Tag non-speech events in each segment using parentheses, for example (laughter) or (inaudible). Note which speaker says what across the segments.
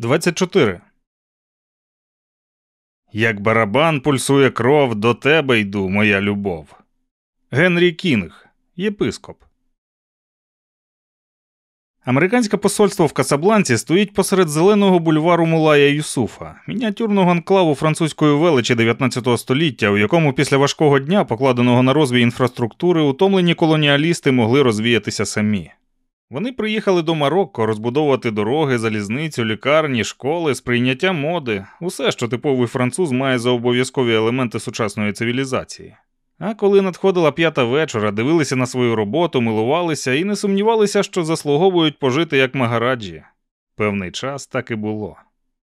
Speaker 1: 24. Як барабан пульсує кров, до тебе йду, моя любов. Генрі Кінг, єпископ. Американське посольство в Касабланці стоїть посеред зеленого бульвару Мулая Юсуфа, мініатюрного анклаву французької величі 19 століття, у якому після важкого дня, покладеного на розвій інфраструктури, утомлені колоніалісти могли розвіятися самі. Вони приїхали до Марокко розбудовувати дороги, залізницю, лікарні, школи, сприйняття моди, усе, що типовий француз має за обов'язкові елементи сучасної цивілізації. А коли надходила п'ята вечора, дивилися на свою роботу, милувалися і не сумнівалися, що заслуговують пожити як магараджі. Певний час так і було.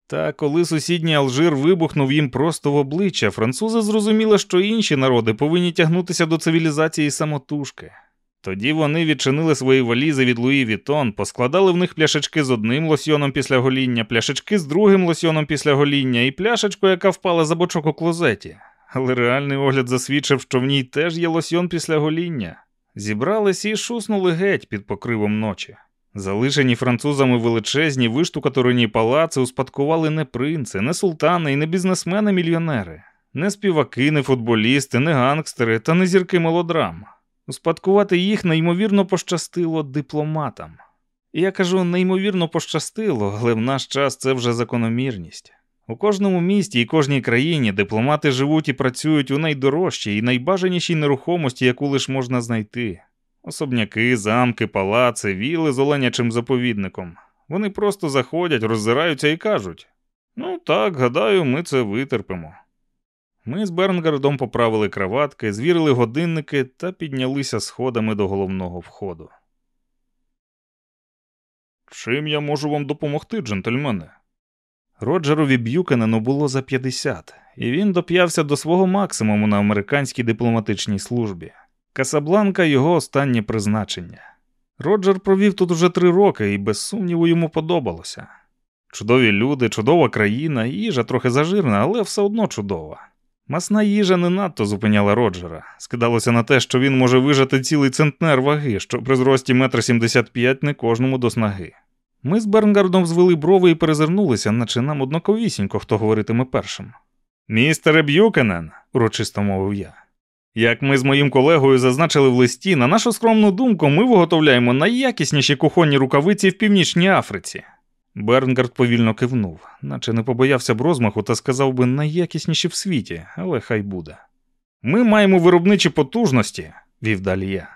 Speaker 1: Та коли сусідній Алжир вибухнув їм просто в обличчя, французи зрозуміли, що інші народи повинні тягнутися до цивілізації самотужки. Тоді вони відчинили свої валізи від Луї Вітон, поскладали в них пляшечки з одним лосьйоном після гоління, пляшечки з другим лосьйоном після гоління і пляшечку, яка впала за бочок у клозеті. Але реальний огляд засвідчив, що в ній теж є лосьйон після гоління. Зібрались і шуснули геть під покривом ночі. Залишені французами величезні виштукатурені палаци успадкували не принци, не султани і не бізнесмени-мільйонери, не співаки, не футболісти, не гангстери та не зірки мелодрам. Успадкувати їх неймовірно пощастило дипломатам. Я кажу, неймовірно пощастило, але в наш час це вже закономірність. У кожному місті і кожній країні дипломати живуть і працюють у найдорожчій і найбажанішій нерухомості, яку лиш можна знайти. Особняки, замки, палаци, віли з оленячим заповідником. Вони просто заходять, роззираються і кажуть: ну так, гадаю, ми це витерпимо. Ми з Бернгардом поправили краватки, звірили годинники та піднялися сходами до головного входу. Чим я можу вам допомогти, джентльмени? Роджерові Б'юкенену було за 50, і він доп'явся до свого максимуму на американській дипломатичній службі. Касабланка його останнє призначення. Роджер провів тут уже три роки і без сумніву йому подобалося. Чудові люди, чудова країна, їжа трохи зажирна, але все одно чудова. Масна їжа не надто зупиняла Роджера. Скидалося на те, що він може вижати цілий центнер ваги, що при зрості метр сімдесят п'ять не кожному до снаги. Ми з Бернгардом звели брови і перезирнулися, наче нам однаковісінько, хто говоритиме першим. Містере Б'юкенен, урочисто мовив я. Як ми з моїм колегою зазначили в листі, на нашу скромну думку, ми виготовляємо найякісніші кухонні рукавиці в Північній Африці. Бернгард повільно кивнув, наче не побоявся б розмаху та сказав би найякісніші в світі, але хай буде. Ми маємо виробничі потужності, вів далі я.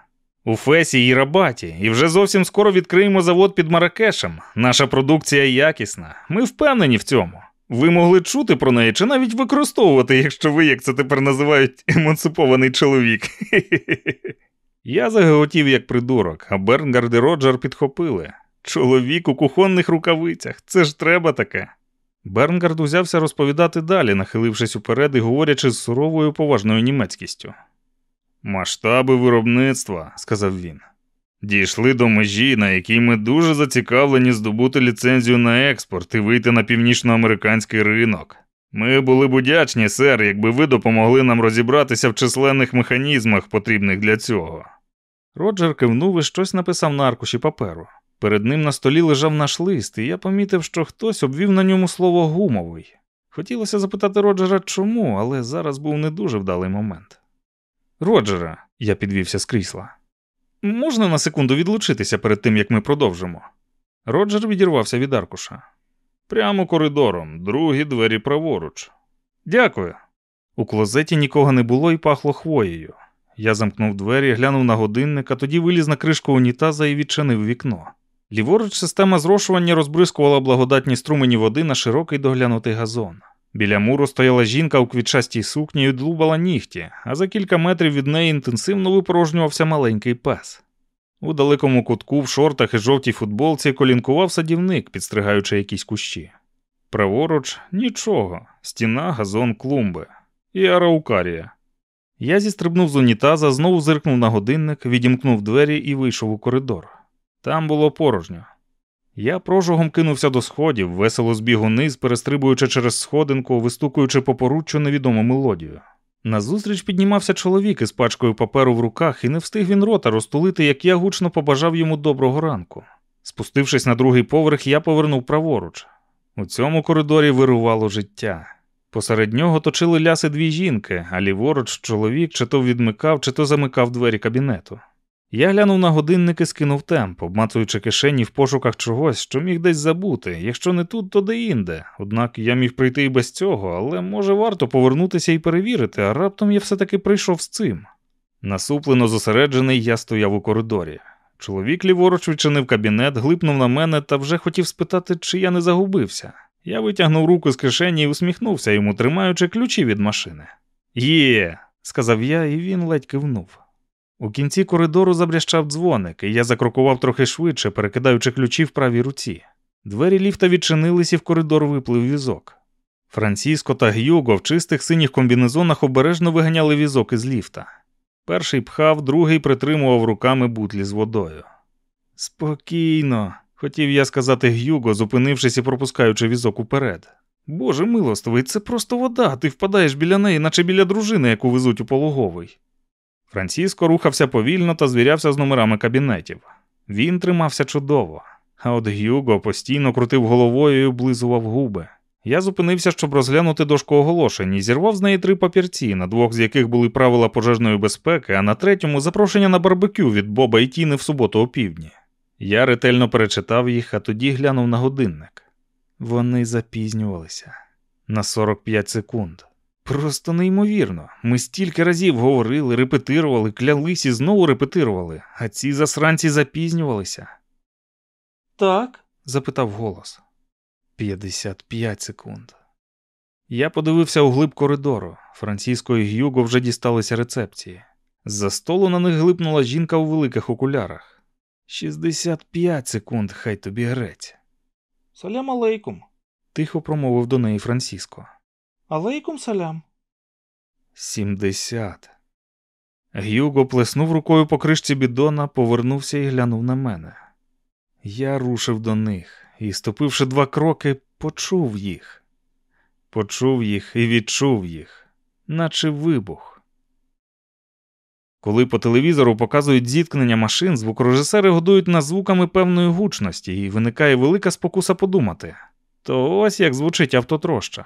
Speaker 1: У Фесі і Рабаті, і вже зовсім скоро відкриємо завод під Маракешем. Наша продукція якісна. Ми впевнені в цьому. Ви могли чути про неї чи навіть використовувати, якщо ви, як це тепер називають, (laughs) емансипований чоловік. (laughs) Я заготів як придурок, а Бернгард і Роджер підхопили. Чоловік у кухонних рукавицях, це ж треба таке. Бернгард узявся розповідати далі, нахилившись уперед і говорячи з суровою поважною німецькістю. Масштаби виробництва, сказав він, дійшли до межі, на якій ми дуже зацікавлені здобути ліцензію на експорт і вийти на північноамериканський ринок. Ми були б удячні, сер, якби ви допомогли нам розібратися в численних механізмах, потрібних для цього. Роджер кивнув і щось написав на аркуші паперу. Перед ним на столі лежав наш лист, і я помітив, що хтось обвів на ньому слово гумовий. Хотілося запитати Роджера, чому, але зараз був не дуже вдалий момент. Роджера, я підвівся з крісла. Можна на секунду відлучитися перед тим, як ми продовжимо? Роджер відірвався від аркуша. Прямо коридором, другі двері праворуч. Дякую. У клозеті нікого не було і пахло хвоєю. Я замкнув двері, глянув на годинник, а тоді виліз на кришку унітаза і відчинив вікно. Ліворуч система зрошування розбризкувала благодатні струмені води на широкий доглянутий газон. Біля муру стояла жінка у квітчастій сукні і длубала нігті, а за кілька метрів від неї інтенсивно випорожнювався маленький пес. У далекому кутку в шортах і жовтій футболці колінкував садівник, підстригаючи якісь кущі. Праворуч нічого, стіна, газон, клумби і араукарія. Я зістрибнув з унітаза, знову зиркнув на годинник, відімкнув двері і вийшов у коридор. Там було порожньо. Я прожогом кинувся до сходів, весело збіг униз, перестрибуючи через сходинку, вистукуючи по поруччю невідому мелодію. Назустріч піднімався чоловік із пачкою паперу в руках, і не встиг він рота розтулити, як я гучно побажав йому доброго ранку. Спустившись на другий поверх, я повернув праворуч. У цьому коридорі вирувало життя. Посеред нього точили ляси дві жінки, а ліворуч чоловік чи то відмикав, чи то замикав двері кабінету. Я глянув на годинник і скинув темп, обмацуючи кишені в пошуках чогось, що міг десь забути. Якщо не тут, то де інде. Однак я міг прийти і без цього, але може варто повернутися і перевірити, а раптом я все-таки прийшов з цим. Насуплено зосереджений, я стояв у коридорі. Чоловік ліворуч відчинив кабінет, глипнув на мене та вже хотів спитати, чи я не загубився. Я витягнув руку з кишені і усміхнувся йому, тримаючи ключі від машини. Є, сказав я, і він ледь кивнув. У кінці коридору забрящав дзвоник, і я закрокував трохи швидше, перекидаючи ключі в правій руці. Двері ліфта відчинились і в коридор виплив візок. Франциско та Гюго в чистих синіх комбінезонах обережно виганяли візок із ліфта. Перший пхав, другий притримував руками бутлі з водою. Спокійно, хотів я сказати Гюго, зупинившись і пропускаючи візок уперед. Боже милостивий, це просто вода, ти впадаєш біля неї, наче біля дружини, яку везуть у пологовий. Франциско рухався повільно та звірявся з номерами кабінетів. Він тримався чудово, а от Гюго постійно крутив головою і облизував губи. Я зупинився, щоб розглянути дошку оголошень і зірвав з неї три папірці, на двох з яких були правила пожежної безпеки, а на третьому запрошення на барбекю від Боба і Тіни в суботу опівдні. Я ретельно перечитав їх, а тоді глянув на годинник. Вони запізнювалися на 45 секунд. Просто неймовірно. Ми стільки разів говорили, репетирували, клялись і знову репетирували, а ці засранці запізнювалися. Так? запитав голос. 55 секунд. Я подивився у глиб коридору. Франциско і Гюго вже дісталися рецепції. З-за столу на них глипнула жінка у великих окулярах. 65 секунд, хай тобі грець.
Speaker 2: Салям алейкум.
Speaker 1: Тихо промовив до неї Франциско.
Speaker 2: Алейкум салям.
Speaker 1: 70. Гюго плеснув рукою по кришці бідона, повернувся і глянув на мене. Я рушив до них і, ступивши два кроки, почув їх. Почув їх і відчув їх, наче вибух. Коли по телевізору показують зіткнення машин, звукорежисери годують нас звуками певної гучності, і виникає велика спокуса подумати то ось як звучить автотроща.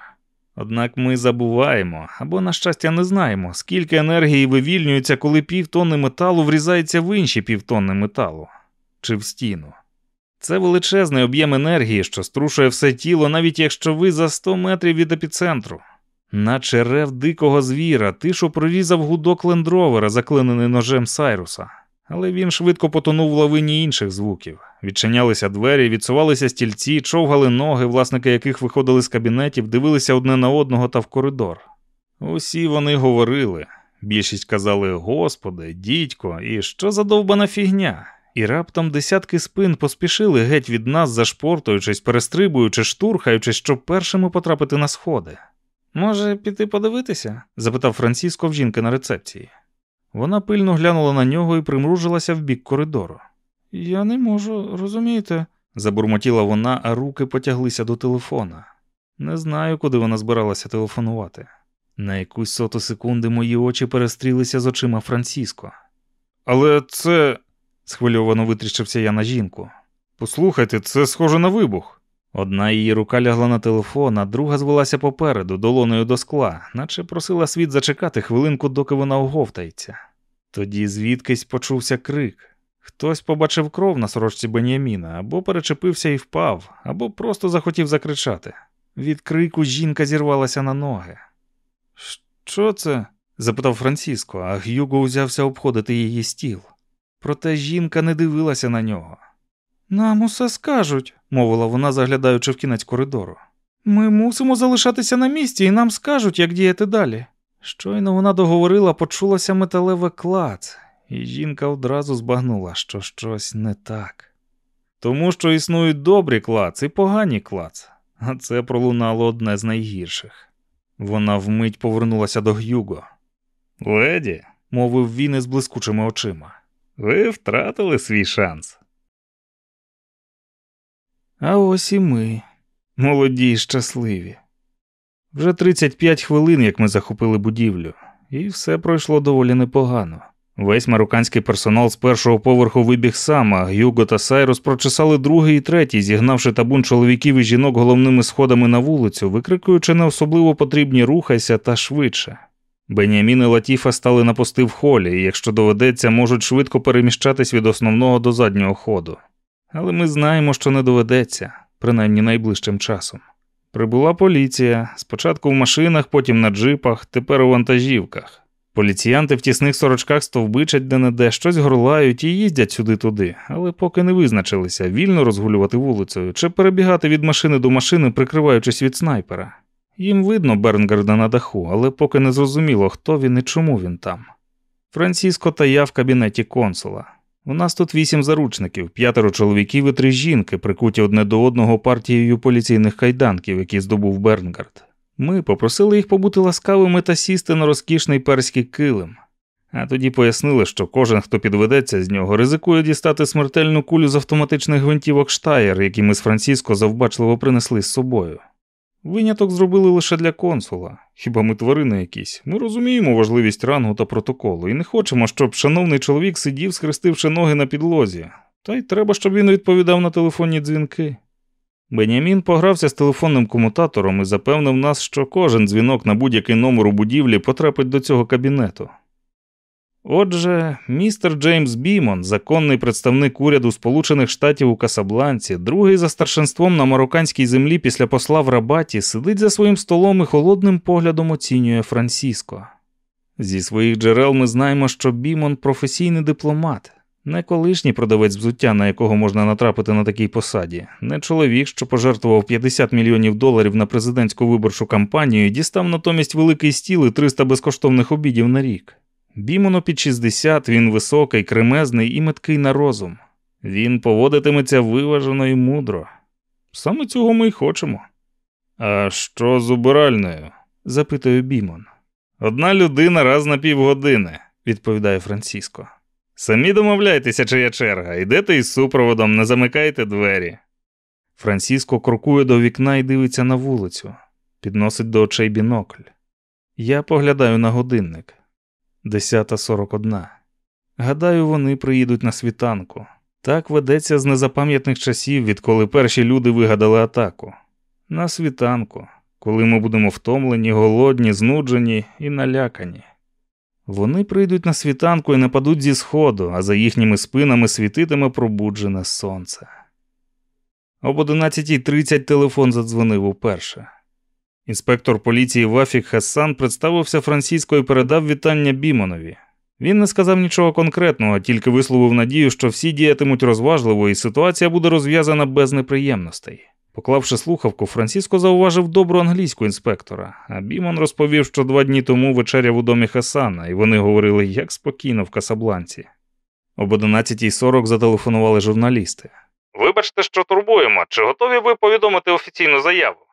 Speaker 1: Однак ми забуваємо або, на щастя, не знаємо, скільки енергії вивільнюється, коли півтонни металу врізається в інші півтонни металу чи в стіну. Це величезний об'єм енергії, що струшує все тіло, навіть якщо ви за 100 метрів від епіцентру. Наче рев дикого звіра, тишу прорізав гудок лендровера, заклинений ножем Сайруса. Але він швидко потонув в лавині інших звуків. Відчинялися двері, відсувалися стільці, човгали ноги, власники яких виходили з кабінетів, дивилися одне на одного та в коридор. Усі вони говорили. Більшість казали Господи, дідько, і що за довбана фігня. І раптом десятки спин поспішили геть від нас, зашпортуючись, перестрибуючи, штурхаючись, щоб першими потрапити на сходи. Може, піти подивитися? запитав Франциско в жінки на рецепції. Вона пильно глянула на нього і примружилася в бік коридору. Я не можу, розумієте, забурмотіла вона, а руки потяглися до телефона. Не знаю, куди вона збиралася телефонувати. На якусь соту секунди мої очі перестрілися з очима Франциско. Але це. схвильовано витріщився я на жінку. Послухайте, це схоже на вибух. Одна її рука лягла на телефон, а друга звелася попереду, долоною до скла, наче просила світ зачекати хвилинку, доки вона оговтається. Тоді звідкись почувся крик. Хтось побачив кров на сорочці Беняміна, або перечепився і впав, або просто захотів закричати. Від крику жінка зірвалася на ноги. Що це? запитав Франциско, а Гюго узявся обходити її стіл. Проте жінка не дивилася на нього. Нам усе скажуть, мовила вона, заглядаючи в кінець коридору. Ми мусимо залишатися на місці і нам скажуть, як діяти далі. Щойно вона договорила, почулося металеве клац, і жінка одразу збагнула, що щось не так. Тому що існують добрі клац і погані клац, а це пролунало одне з найгірших. Вона вмить повернулася до Гюго. Леді, мовив він із блискучими очима, ви втратили свій шанс. А ось і ми, молоді й щасливі. Вже 35 хвилин, як ми захопили будівлю, і все пройшло доволі непогано. Весь марокканський персонал з першого поверху вибіг сам, а Гюго та Сайрус прочесали другий і третій, зігнавши табун чоловіків і жінок головними сходами на вулицю, викрикуючи не особливо потрібні рухайся та швидше. Беніамін і Латіфа стали на пости в холі, і якщо доведеться, можуть швидко переміщатись від основного до заднього ходу. Але ми знаємо, що не доведеться, принаймні найближчим часом. Прибула поліція, спочатку в машинах, потім на джипах, тепер у вантажівках. Поліціянти в тісних сорочках стовбичать де-не-де, щось горлають і їздять сюди-туди, але поки не визначилися вільно розгулювати вулицею чи перебігати від машини до машини, прикриваючись від снайпера. Їм видно Бернгарда на даху, але поки не зрозуміло, хто він і чому він там. Франциско та я в кабінеті консула. У нас тут вісім заручників, п'ятеро чоловіків і три жінки, прикуті одне до одного партією поліційних кайданків, які здобув Бернгард. Ми попросили їх побути ласкавими та сісти на розкішний перський килим. А тоді пояснили, що кожен, хто підведеться з нього, ризикує дістати смертельну кулю з автоматичних гвинтівок Штаєр, які ми з Франциско завбачливо принесли з собою. Виняток зробили лише для консула. Хіба ми тварини якісь? Ми розуміємо важливість рангу та протоколу і не хочемо, щоб шановний чоловік сидів, схрестивши ноги на підлозі. Та й треба, щоб він відповідав на телефонні дзвінки. Бенямін погрався з телефонним комутатором і запевнив нас, що кожен дзвінок на будь-який номер у будівлі потрапить до цього кабінету. Отже, містер Джеймс Бімон, законний представник уряду Сполучених Штатів у Касабланці, другий за старшинством на марокканській землі після посла в Рабаті, сидить за своїм столом і холодним поглядом оцінює Франсіско. Зі своїх джерел ми знаємо, що Бімон професійний дипломат, не колишній продавець взуття, на якого можна натрапити на такій посаді, не чоловік, що пожертвував 50 мільйонів доларів на президентську виборчу кампанію і дістав натомість великий стіл і 300 безкоштовних обідів на рік. Бімону під 60, він високий, кремезний і меткий на розум. Він поводитиметься виважено і мудро. Саме цього ми й хочемо. А що з убиральною? запитує Бімон. Одна людина раз на півгодини, відповідає Франциско. Самі домовляйтеся, чия черга, йдете із супроводом, не замикайте двері. Франциско крокує до вікна і дивиться на вулицю, підносить до очей бінокль. Я поглядаю на годинник. 10.41. Гадаю, вони приїдуть на світанку. Так ведеться з незапам'ятних часів, відколи перші люди вигадали атаку. На світанку, коли ми будемо втомлені, голодні, знуджені і налякані. Вони прийдуть на світанку і нападуть зі сходу, а за їхніми спинами світитиме пробуджене сонце. Об 11.30 телефон задзвонив уперше. Інспектор поліції Вафік Хасан представився Франциско і передав вітання Бімонові. Він не сказав нічого конкретного, тільки висловив надію, що всі діятимуть розважливо і ситуація буде розв'язана без неприємностей. Поклавши слухавку, Франциско зауважив добру англійську інспектора, а Бімон розповів, що два дні тому вечеряв у домі Хасана, і вони говорили як спокійно в Касабланці. Об 11.40 зателефонували журналісти. Вибачте, що турбуємо. Чи готові ви повідомити офіційну заяву?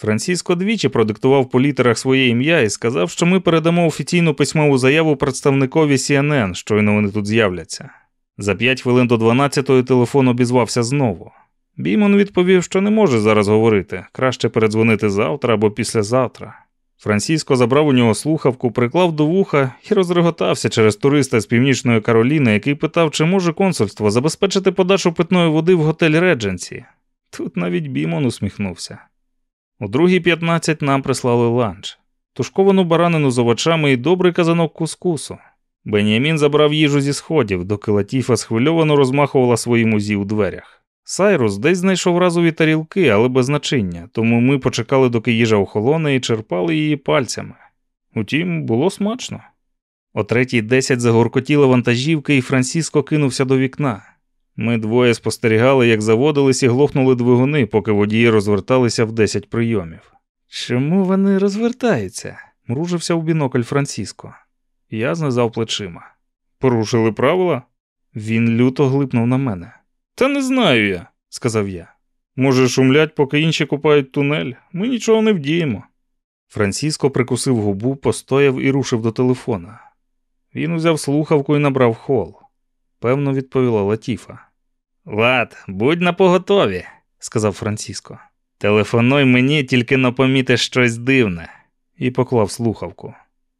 Speaker 1: Франциско двічі продиктував по літерах своє ім'я і сказав, що ми передамо офіційну письмову заяву представникові CNN, щойно вони тут з'являться. За п'ять хвилин до 12-ї телефон обізвався знову. Бімон відповів, що не може зараз говорити, краще передзвонити завтра або післязавтра. Франциско забрав у нього слухавку, приклав до вуха і розреготався через туриста з північної Кароліни, який питав, чи може консульство забезпечити подачу питної води в готель Редженсі. Тут навіть Бімон усміхнувся. У другій 15 нам прислали ланч, тушковану баранину з овочами і добрий казанок кускусу. Беніамін забрав їжу зі сходів, доки Латіфа схвильовано розмахувала своїм узі у дверях. Сайрус десь знайшов разові тарілки, але без значення, тому ми почекали, доки їжа охолоне і черпали її пальцями. Утім, було смачно. О третій десять загоркотіла вантажівка, і Франциско кинувся до вікна. Ми двоє спостерігали, як заводились і глохнули двигуни, поки водії розверталися в десять прийомів. Чому вони розвертаються? мружився у бінокль Франциско. Я знизав плечима. Порушили правила? Він люто глипнув на мене. Та не знаю я, сказав я. Може, шумлять, поки інші купають тунель, ми нічого не вдіємо. Франциско прикусив губу, постояв і рушив до телефона. Він узяв слухавку і набрав хол. Певно, відповіла Латіфа. Лад, будь на поготові, сказав Франциско. Телефонуй мені, тільки напоміти щось дивне, і поклав слухавку.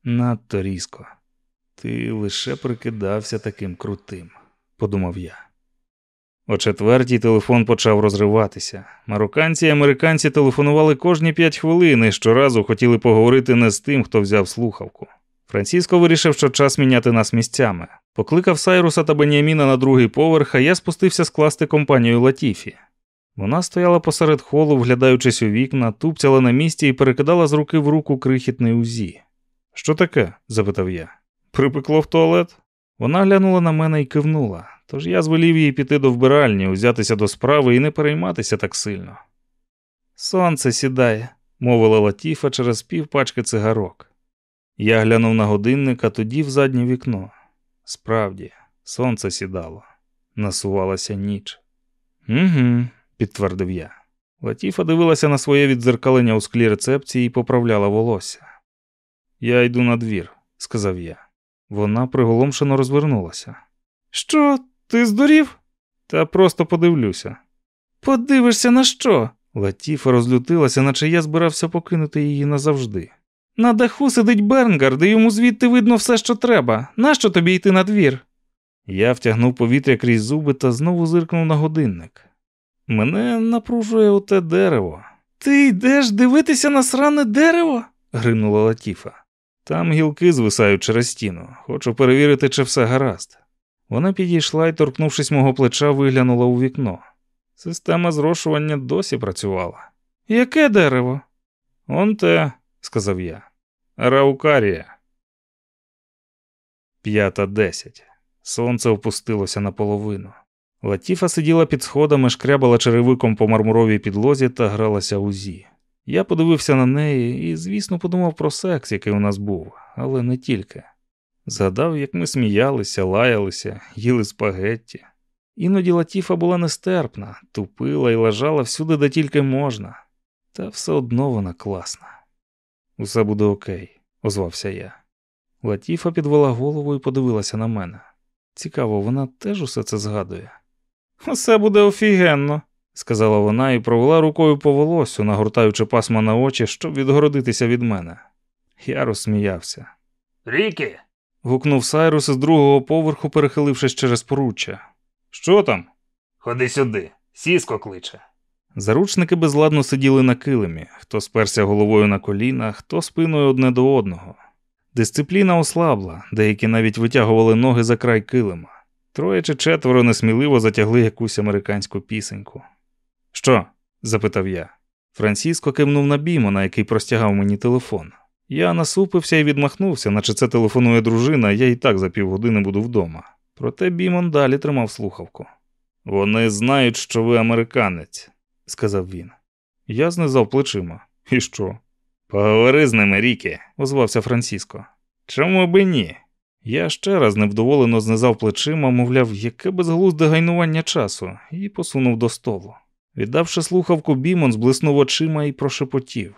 Speaker 1: Надто різко. Ти лише прикидався таким крутим, подумав я. О четвертій телефон почав розриватися. Марокканці і американці телефонували кожні п'ять хвилин і щоразу хотіли поговорити не з тим, хто взяв слухавку. Франциско вирішив, що час міняти нас місцями. Покликав Сайруса та Беніаміна на другий поверх, а я спустився скласти компанію Латіфі. Вона стояла посеред холу, вглядаючись у вікна, тупцяла на місці і перекидала з руки в руку крихітний узі. Що таке? запитав я. Припекло в туалет? Вона глянула на мене і кивнула, тож я звелів їй піти до вбиральні, узятися до справи і не перейматися так сильно. Сонце сідає, мовила Латіфа через пів пачки цигарок. Я глянув на годинник, а тоді в заднє вікно. Справді, сонце сідало, насувалася ніч. Угу, підтвердив я. Латіфа дивилася на своє віддзеркалення у склі рецепції і поправляла волосся. Я йду на двір», – сказав я. Вона приголомшено розвернулася. Що, ти здурів? Та просто подивлюся. Подивишся на що? Латіфа розлютилася, наче я збирався покинути її назавжди. На даху сидить Бернгард, і йому звідти видно все, що треба. Нащо тобі йти на двір?» Я втягнув повітря крізь зуби та знову зиркнув на годинник. Мене напружує оте дерево. Ти йдеш дивитися на сране дерево? гримнула Латіфа. Там гілки звисають через стіну. Хочу перевірити, чи все гаразд. Вона підійшла і, торкнувшись мого плеча, виглянула у вікно. Система зрошування досі працювала. Яке дерево? Он те, сказав я. Раукарія. П'ята десять. Сонце опустилося наполовину. Латіфа сиділа під сходами, шкрябала черевиком по мармуровій підлозі та гралася у зі. Я подивився на неї і, звісно, подумав про секс, який у нас був, але не тільки. Згадав, як ми сміялися, лаялися, їли спагетті. Іноді Латіфа була нестерпна, тупила і лежала всюди, де тільки можна, та все одно вона класна. Усе буде окей, озвався я. Латіфа підвела голову і подивилася на мене. Цікаво, вона теж усе це згадує. Усе буде офігенно, сказала вона і провела рукою по волосю, нагортаючи пасма на очі, щоб відгородитися від мене. Я розсміявся.
Speaker 2: Рікі.
Speaker 1: гукнув Сайрус із другого поверху, перехилившись через поруччя. Що там?
Speaker 2: Ходи сюди, сіско кличе.
Speaker 1: Заручники безладно сиділи на килимі, хто сперся головою на коліна, хто спиною одне до одного. Дисципліна ослабла, деякі навіть витягували ноги за край килима. Троє чи четверо несміливо затягли якусь американську пісеньку. Що? запитав я. Франциско кивнув на Бімона, який простягав мені телефон. Я насупився і відмахнувся, наче це телефонує дружина, я і так за півгодини буду вдома. Проте Бімон далі тримав слухавку. Вони знають, що ви американець, сказав він. Я знизав плечима. І що? Поговори з ними, Рікі, озвався Франциско. Чому би ні? Я ще раз невдоволено знизав плечима, мовляв, яке безглузде гайнування часу, і посунув до столу. Віддавши слухавку, Бімон зблиснув очима і прошепотів.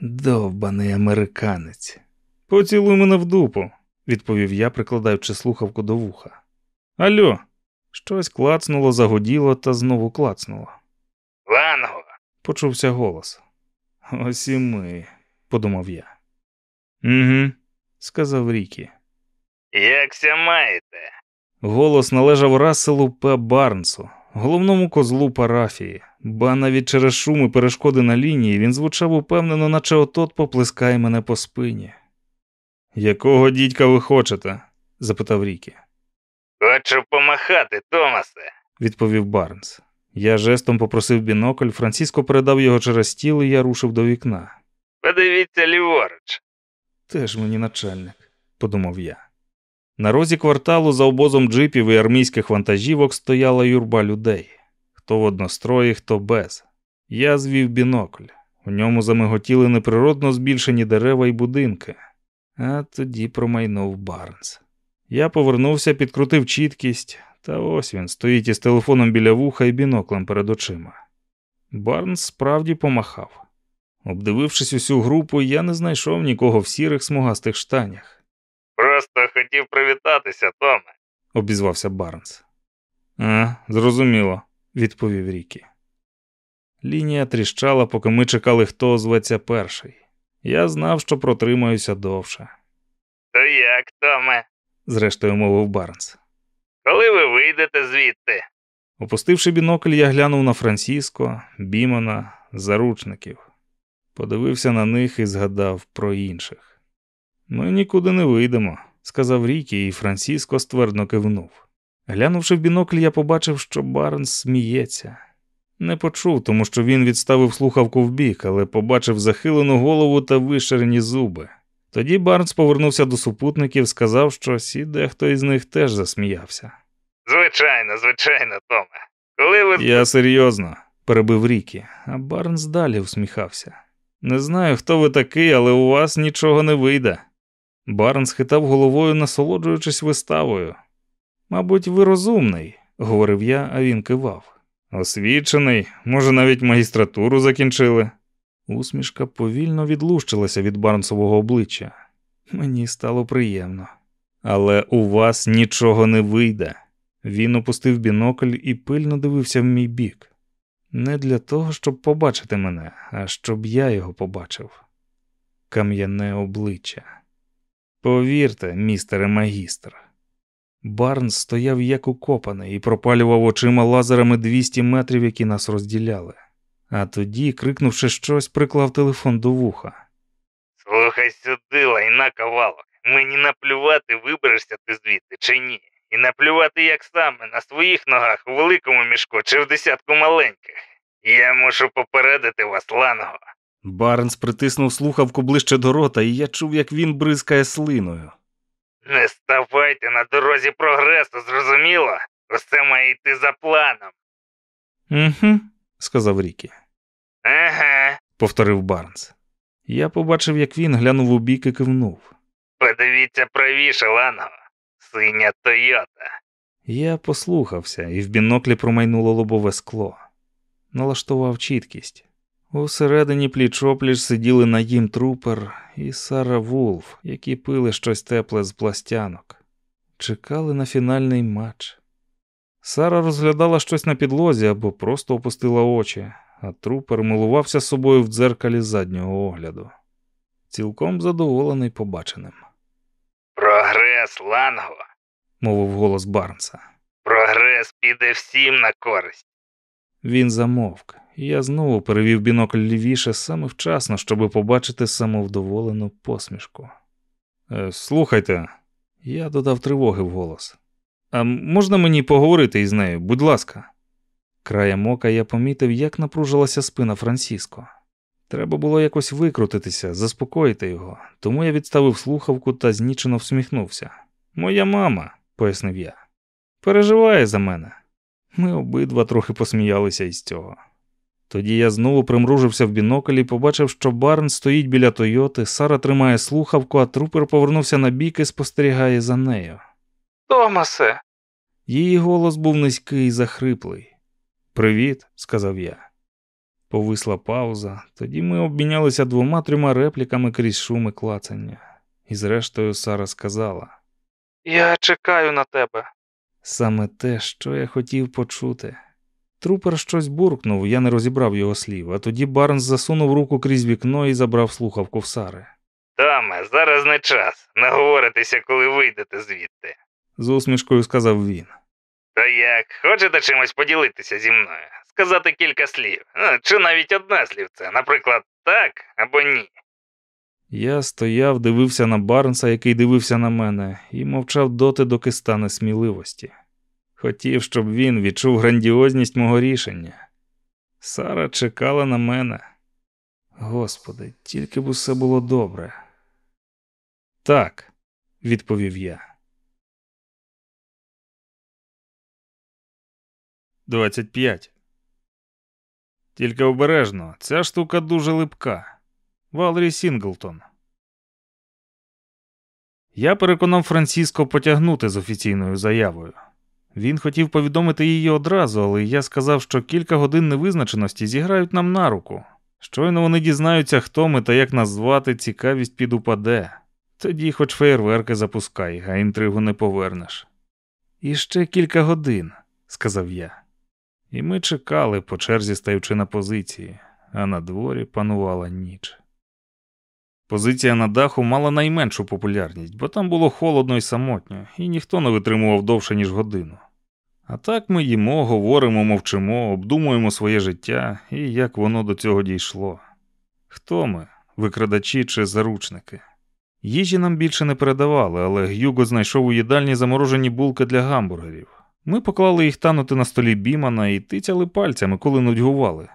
Speaker 1: Довбаний американець. Поцілуй мене в дупу, відповів я, прикладаючи слухавку до вуха. Алло, щось клацнуло, загоділо та знову клацнуло. Почувся голос. Ось і ми, подумав я. Угу, сказав Рікі.
Speaker 2: Якся маєте?
Speaker 1: Голос належав Расселу П. Барнсу, головному козлу парафії, ба навіть через шум і перешкоди на лінії він звучав упевнено, наче отот поплескає мене по спині. Якого дідька ви хочете? запитав Рікі.
Speaker 2: Хочу помахати, Томасе.
Speaker 1: відповів Барнс. Я жестом попросив бінокль, Франциско передав його через стіл, і я рушив до вікна.
Speaker 2: Подивіться ліворуч.
Speaker 1: Теж мені начальник, подумав я. На розі кварталу за обозом джипів і армійських вантажівок стояла юрба людей хто в однострої, хто без. Я звів бінокль. У ньому замиготіли неприродно збільшені дерева і будинки, а тоді промайнув Барнс. Я повернувся, підкрутив чіткість, та ось він стоїть із телефоном біля вуха і біноклем перед очима. Барнс справді помахав. Обдивившись усю групу, я не знайшов нікого в сірих смугастих штанях.
Speaker 2: Просто хотів привітатися, Томе.
Speaker 1: обізвався Барнс. А, зрозуміло, відповів Рікі. Лінія тріщала, поки ми чекали, хто озветься перший. Я знав, що протримаюся довше.
Speaker 2: То як, Томе?
Speaker 1: зрештою мовив Барнс.
Speaker 2: Коли ви вийдете звідти?
Speaker 1: Опустивши бінокль, я глянув на Франциско, Бімона, заручників, подивився на них і згадав про інших. Ми нікуди не вийдемо, сказав Рікі, і Франциско ствердно кивнув. Глянувши в бінокль, я побачив, що Барнс сміється. Не почув, тому що він відставив слухавку вбік, але побачив захилену голову та виширені зуби. Тоді Барнс повернувся до супутників, сказав щось, і дехто із них теж засміявся.
Speaker 2: Звичайно, звичайно, Томе. Коли ви.
Speaker 1: Я серйозно, перебив Рікі, а Барнс далі усміхався. Не знаю, хто ви такий, але у вас нічого не вийде. Барнс хитав головою, насолоджуючись виставою. Мабуть, ви розумний, говорив я, а він кивав. Освічений, може, навіть магістратуру закінчили. Усмішка повільно відлущилася від Барнсового обличчя. Мені стало приємно. Але у вас нічого не вийде. Він опустив бінокль і пильно дивився в мій бік. Не для того, щоб побачити мене, а щоб я його побачив. Кам'яне обличчя. Повірте, містере магістр. Барнс стояв як укопаний і пропалював очима лазерами 200 метрів, які нас розділяли. А тоді, крикнувши щось, приклав телефон до вуха.
Speaker 2: Слухай сюди, лайна кавалок. Мені наплювати, виберешся ти звідти чи ні. І наплювати як саме на своїх ногах у великому мішку чи в десятку маленьких. Я мушу попередити вас, ланго.
Speaker 1: Барнс притиснув слухавку ближче до рота, і я чув, як він бризкає слиною.
Speaker 2: Не ставайте на дорозі прогресу, зрозуміло? Усе має йти за планом.
Speaker 1: Угу, сказав Рікі.
Speaker 2: Ага,
Speaker 1: повторив Барнс. Я побачив, як він глянув у бік і кивнув.
Speaker 2: подивіться правіше, ланго. Синя Тойота.
Speaker 1: Я послухався, і в біноклі промайнуло лобове скло. Налаштував чіткість. Усередині пліч-опліч сиділи Наїм Трупер і Сара Вулф, які пили щось тепле з пластянок. Чекали на фінальний матч. Сара розглядала щось на підлозі або просто опустила очі, а трупер милувався собою в дзеркалі заднього огляду. Цілком задоволений побаченим.
Speaker 2: Прогрес, ланго.
Speaker 1: мовив голос Барнса.
Speaker 2: Прогрес піде всім на користь.
Speaker 1: Він замовк, і я знову перевів бінокль лівіше саме вчасно, щоб побачити самовдоволену посмішку. «Е, Слухайте, я додав тривоги в голос. А можна мені поговорити із нею, будь ласка. Краєм ока я помітив, як напружилася спина Франциско. Треба було якось викрутитися, заспокоїти його, тому я відставив слухавку та знічено всміхнувся. Моя мама, пояснив я, переживає за мене. Ми обидва трохи посміялися із цього. Тоді я знову примружився в бінокль і побачив, що Барн стоїть біля Тойоти, Сара тримає слухавку, а трупер повернувся на бік і спостерігає за нею.
Speaker 2: Томасе.
Speaker 1: Її голос був низький і захриплий. Привіт, сказав я. Повисла пауза, тоді ми обмінялися двома трьома репліками крізь шуми клацання. І зрештою Сара сказала
Speaker 2: Я чекаю на тебе.
Speaker 1: саме те, що я хотів почути. Трупер щось буркнув, я не розібрав його слів, а тоді Барнс засунув руку крізь вікно і забрав слухавку в Сари.
Speaker 2: Томе, зараз не час. Наговоритися, коли вийдете звідти.
Speaker 1: З усмішкою сказав він.
Speaker 2: То як, хочете чимось поділитися зі мною? Сказати кілька слів, чи навіть одне слівце, наприклад, так або ні.
Speaker 1: Я стояв, дивився на Барнса, який дивився на мене, і мовчав доти, доки стане сміливості. Хотів, щоб він відчув грандіозність мого рішення. Сара чекала на мене. Господи, тільки б усе було добре. Так, відповів я. 25. Тільки обережно, ця штука дуже липка. Валері Сінглтон. Я переконав Франциско потягнути з офіційною заявою. Він хотів повідомити її одразу, але я сказав, що кілька годин невизначеності зіграють нам на руку. Щойно вони дізнаються, хто ми та як нас звати, цікавість підупаде. Тоді хоч феєрверки запускай, а інтригу не повернеш. І ще кілька годин, сказав я. І ми чекали, по черзі стаючи на позиції, а на дворі панувала ніч. Позиція на даху мала найменшу популярність, бо там було холодно і самотньо, і ніхто не витримував довше, ніж годину. А так ми їмо, говоримо, мовчимо, обдумуємо своє життя і як воно до цього дійшло. Хто ми, викрадачі чи заручники? Їжі нам більше не передавали, але Гюго знайшов у їдальні заморожені булки для гамбургерів. Ми поклали їх танути на столі бімана і тицяли пальцями, коли нудьгували.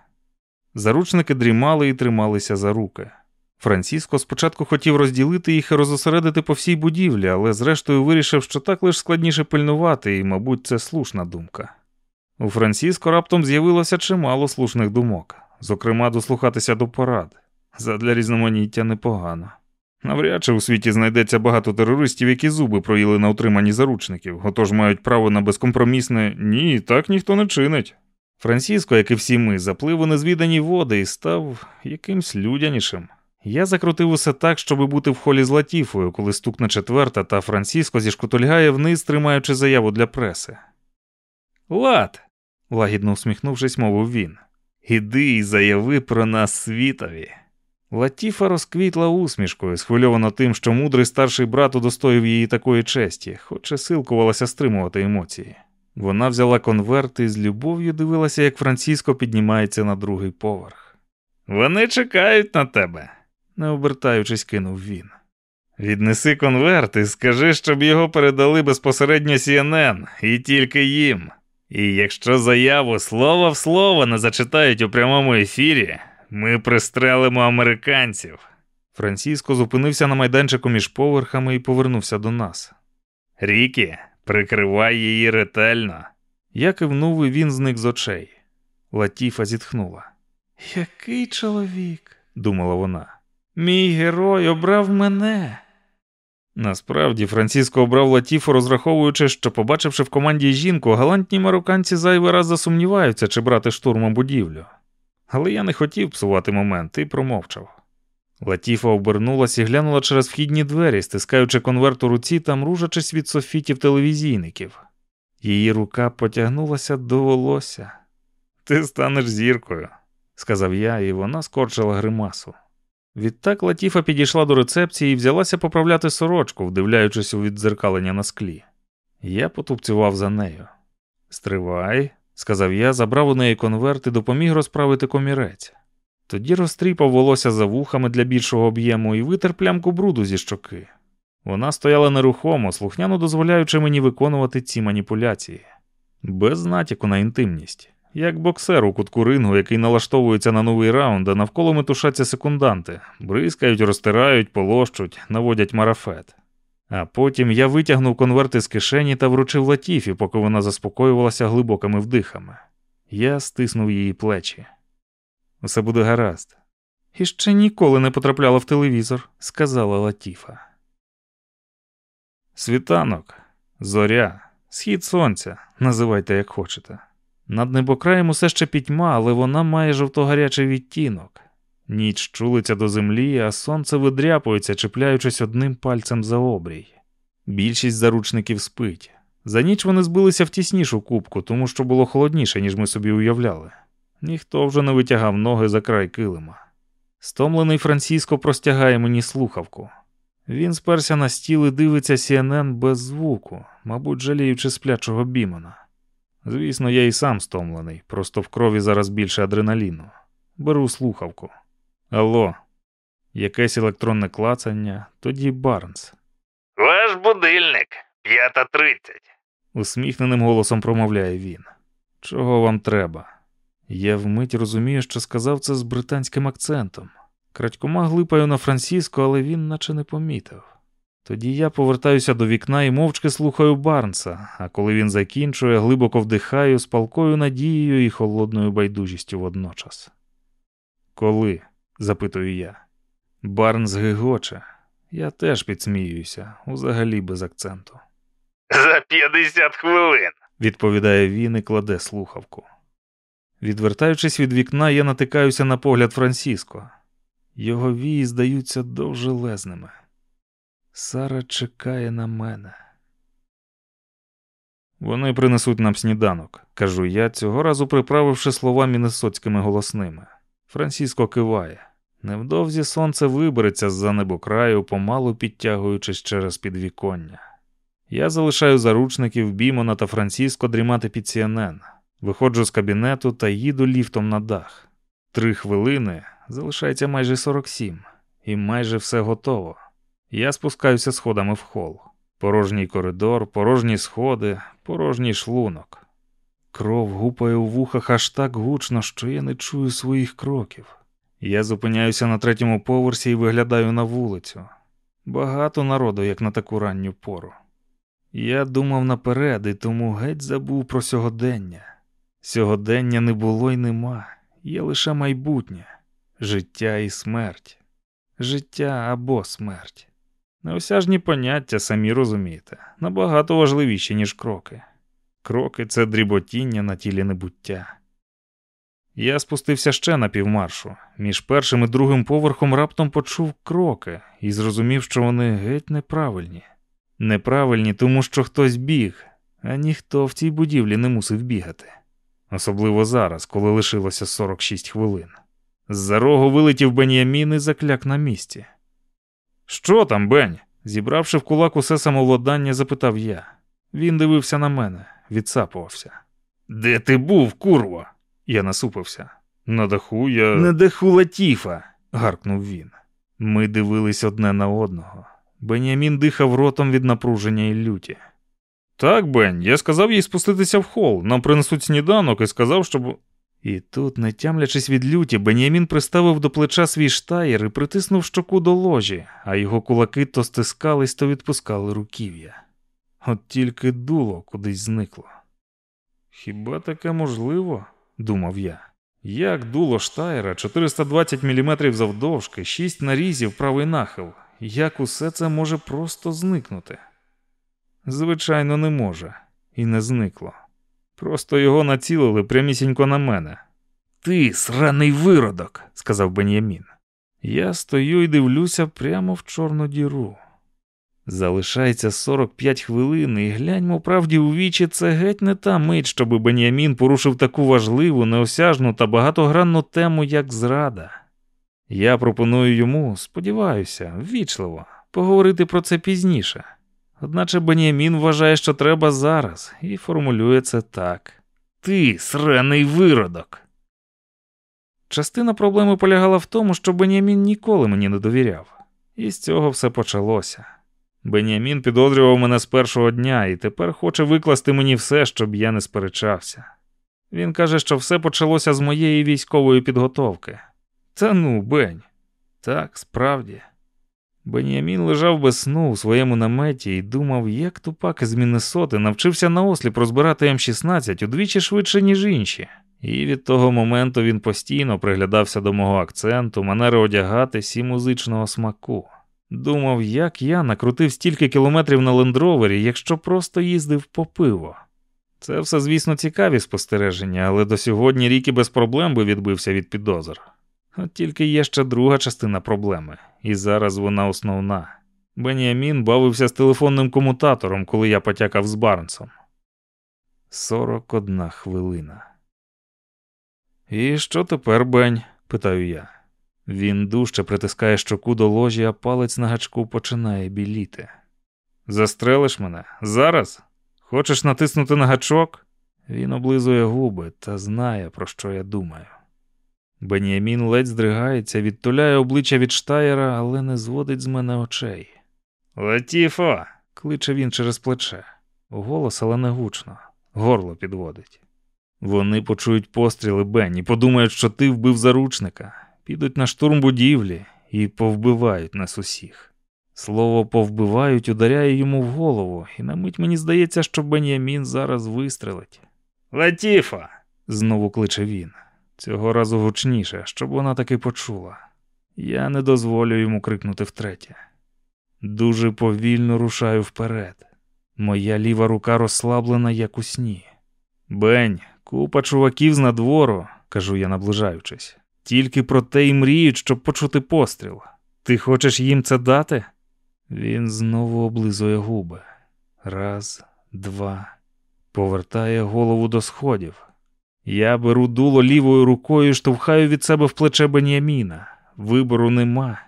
Speaker 1: Заручники дрімали і трималися за руки. Франциско спочатку хотів розділити їх і розосередити по всій будівлі, але зрештою вирішив, що так лише складніше пильнувати, і, мабуть, це слушна думка. У Франциско раптом з'явилося чимало слушних думок, зокрема, дослухатися до порад. Задля різноманіття непогано. Навряд чи у світі знайдеться багато терористів, які зуби проїли на утриманні заручників, отож мають право на безкомпромісне ні, так ніхто не чинить. Франциско, як і всі ми, заплив у незвідані води і став якимсь людянішим. Я закрутив усе так, щоби бути в холі з Латіфою, коли стукне четверта, та Франциско зішкутульгає вниз, тримаючи заяву для преси. Лад, лагідно усміхнувшись, мовив він. Іди і заяви про нас світові. Латіфа розквітла усмішкою, схвильована тим, що мудрий старший брат удостоїв її такої честі, хоч і силкувалася стримувати емоції. Вона взяла конверт і з любов'ю дивилася, як Франциско піднімається на другий поверх. Вони чекають на тебе, не обертаючись, кинув він. Віднеси конверт і скажи, щоб його передали безпосередньо CNN, і тільки їм. І якщо заяву слово в слово не зачитають у прямому ефірі, ми пристрелимо американців. Франциско зупинився на майданчику між поверхами і повернувся до нас. Рікі, прикривай її ретельно. Я кивнув, і він зник з очей. Латіфа зітхнула. Який чоловік, думала вона. Мій герой обрав мене. Насправді, Франциско обрав Латіфу, розраховуючи, що, побачивши в команді жінку, галантні марокканці зайвий раз засумніваються, чи брати штурмом будівлю. Але я не хотів псувати момент і промовчав. Латіфа обернулась і глянула через вхідні двері, стискаючи конверт у руці та мружачись від софітів телевізійників. Її рука потягнулася до волосся. Ти станеш зіркою, сказав я, і вона скорчила гримасу. Відтак Латіфа підійшла до рецепції і взялася поправляти сорочку, вдивляючись у віддзеркалення на склі. Я потупцював за нею. Стривай, сказав я, забрав у неї конверт і допоміг розправити комірець. Тоді розтріпав волосся за вухами для більшого об'єму і витер плямку бруду зі щоки. Вона стояла нерухомо, слухняно дозволяючи мені виконувати ці маніпуляції, без натяку на інтимність, як боксер у кутку рингу, який налаштовується на новий раунд, а навколо метушаться секунданти, бризкають, розтирають, полощуть, наводять марафет. А потім я витягнув конверти з кишені та вручив Латіфі, поки вона заспокоювалася глибокими вдихами. Я стиснув її плечі. Усе буде гаразд. І ще ніколи не потрапляла в телевізор, сказала Латіфа. Світанок, зоря, схід сонця, називайте як хочете. Над небокраєм усе ще пітьма, але вона має жовтогарячий відтінок. Ніч чулиться до землі, а сонце видряпується, чіпляючись одним пальцем за обрій. Більшість заручників спить. За ніч вони збилися в тіснішу кубку, тому що було холодніше, ніж ми собі уявляли. Ніхто вже не витягав ноги за край килима. Стомлений Франциско простягає мені слухавку. Він сперся на стіл і дивиться CNN без звуку, мабуть, жаліючи сплячого бімона. Звісно, я і сам стомлений, просто в крові зараз більше адреналіну. Беру слухавку. Алло, якесь електронне клацання, тоді Барнс.
Speaker 2: Ваш будильник, п'ята тридцять.
Speaker 1: Усміхненим голосом промовляє він. Чого вам треба? Я вмить розумію, що сказав це з британським акцентом. Крадькома глипаю на Франциско, але він наче не помітив. Тоді я повертаюся до вікна і мовчки слухаю Барнса, а коли він закінчує, глибоко вдихаю з палкою надією і холодною байдужістю водночас. Коли? Запитую я. Барнс гигоче. Я теж підсміююся, взагалі без акценту.
Speaker 2: За п'ятдесят хвилин.
Speaker 1: Відповідає він і кладе слухавку. Відвертаючись від вікна, я натикаюся на погляд Франциско. Його вії здаються довжелезними. Сара чекає на мене. Вони принесуть нам сніданок, кажу я, цього разу приправивши слова міннесоцькими голосними. Франциско киває. Невдовзі сонце вибереться з за небокраю, помалу підтягуючись через підвіконня. Я залишаю заручників Бімона та Франциско дрімати під CNN. Виходжу з кабінету та їду ліфтом на дах. Три хвилини залишається майже 47, і майже все готово. Я спускаюся сходами в хол. Порожній коридор, порожні сходи, порожній шлунок. Кров гупає у вухах аж так гучно, що я не чую своїх кроків. Я зупиняюся на третьому поверсі і виглядаю на вулицю. Багато народу, як на таку ранню пору. Я думав наперед і тому геть забув про сьогодення. Сьогодення не було й нема, є лише майбутнє, життя і смерть, життя або смерть. Неосяжні поняття, самі розумієте, набагато важливіші, ніж кроки. Кроки це дріботіння на тілі небуття. Я спустився ще на півмаршу. Між першим і другим поверхом раптом почув кроки і зрозумів, що вони геть неправильні. Неправильні, тому що хтось біг, а ніхто в цій будівлі не мусив бігати. Особливо зараз, коли лишилося 46 хвилин. З-за рогу вилетів Бен'ямін і закляк на місці. Що там, Бень? Зібравши в кулак усе самовладання, запитав я. Він дивився на мене, відсапувався. Де ти був, курво? Я насупився. На даху я. На даху Латіфа. гаркнув він. Ми дивились одне на одного. Бенямін дихав ротом від напруження і люті. Так, Бень, я сказав їй спуститися в хол, нам принесуть сніданок і сказав, щоб. І тут, не тямлячись від люті, Бенямін приставив до плеча свій штаєр і притиснув щоку до ложі, а його кулаки то стискались, то відпускали руків'я. От тільки дуло кудись зникло. Хіба таке можливо? Думав я. Як дуло штаєра 420 мм завдовжки, 6 нарізів правий нахил, як усе це може просто зникнути? Звичайно, не може, і не зникло. Просто його націлили прямісінько на мене. Ти, сраний виродок, сказав Бен'ямін. Я стою і дивлюся прямо в чорну діру. Залишається 45 хвилин, і гляньмо правді у вічі, це геть не та мить, щоби Бен'ямін порушив таку важливу, неосяжну та багатогранну тему, як зрада. Я пропоную йому, сподіваюся, ввічливо, поговорити про це пізніше. Одначе Бен'ямін вважає, що треба зараз, і формулює це так: Ти, сраний виродок. Частина проблеми полягала в тому, що Бен'ямін ніколи мені не довіряв, і з цього все почалося. Бен'ямін підозрював мене з першого дня і тепер хоче викласти мені все, щоб я не сперечався. Він каже, що все почалося з моєї військової підготовки. Та ну, Бень, так, справді. Беніамін лежав без сну у своєму наметі і думав, як тупак із Міннесоти навчився наосліп розбирати М16 удвічі швидше, ніж інші. І від того моменту він постійно приглядався до мого акценту, манери одягатись і музичного смаку. Думав, як я накрутив стільки кілометрів на лендровері, якщо просто їздив по пиво. Це все, звісно, цікаві спостереження, але до сьогодні рік і без проблем би відбився від підозр. От тільки є ще друга частина проблеми, і зараз вона основна. Беніамін бавився з телефонним комутатором, коли я потякав з Барнсом. 41 хвилина. І що тепер, Бень? питаю я. Він дужче притискає щоку до ложі, а палець на гачку починає біліти. Застрелиш мене зараз? Хочеш натиснути на гачок? Він облизує губи та знає, про що я думаю. Беніамін ледь здригається, відтуляє обличчя від штаєра, але не зводить з мене очей. Латіфо. кличе він через плече. Голос, але не гучно, горло підводить. Вони почують постріли Бен і подумають, що ти вбив заручника, підуть на штурм будівлі і повбивають нас усіх. Слово повбивають ударяє йому в голову, і на мить мені здається, що Бен'ямін зараз вистрелить. Латіфа. знову кличе він. Цього разу гучніше, щоб вона таки почула. Я не дозволю йому крикнути втретє. Дуже повільно рушаю вперед. Моя ліва рука розслаблена, як у сні. Бень, купа чуваків з надвору, кажу я, наближаючись. Тільки про те й мріють, щоб почути постріл. Ти хочеш їм це дати? Він знову облизує губи. Раз, два, повертає голову до сходів. Я беру дуло лівою рукою і штовхаю від себе в плече Бен'яміна. Вибору нема.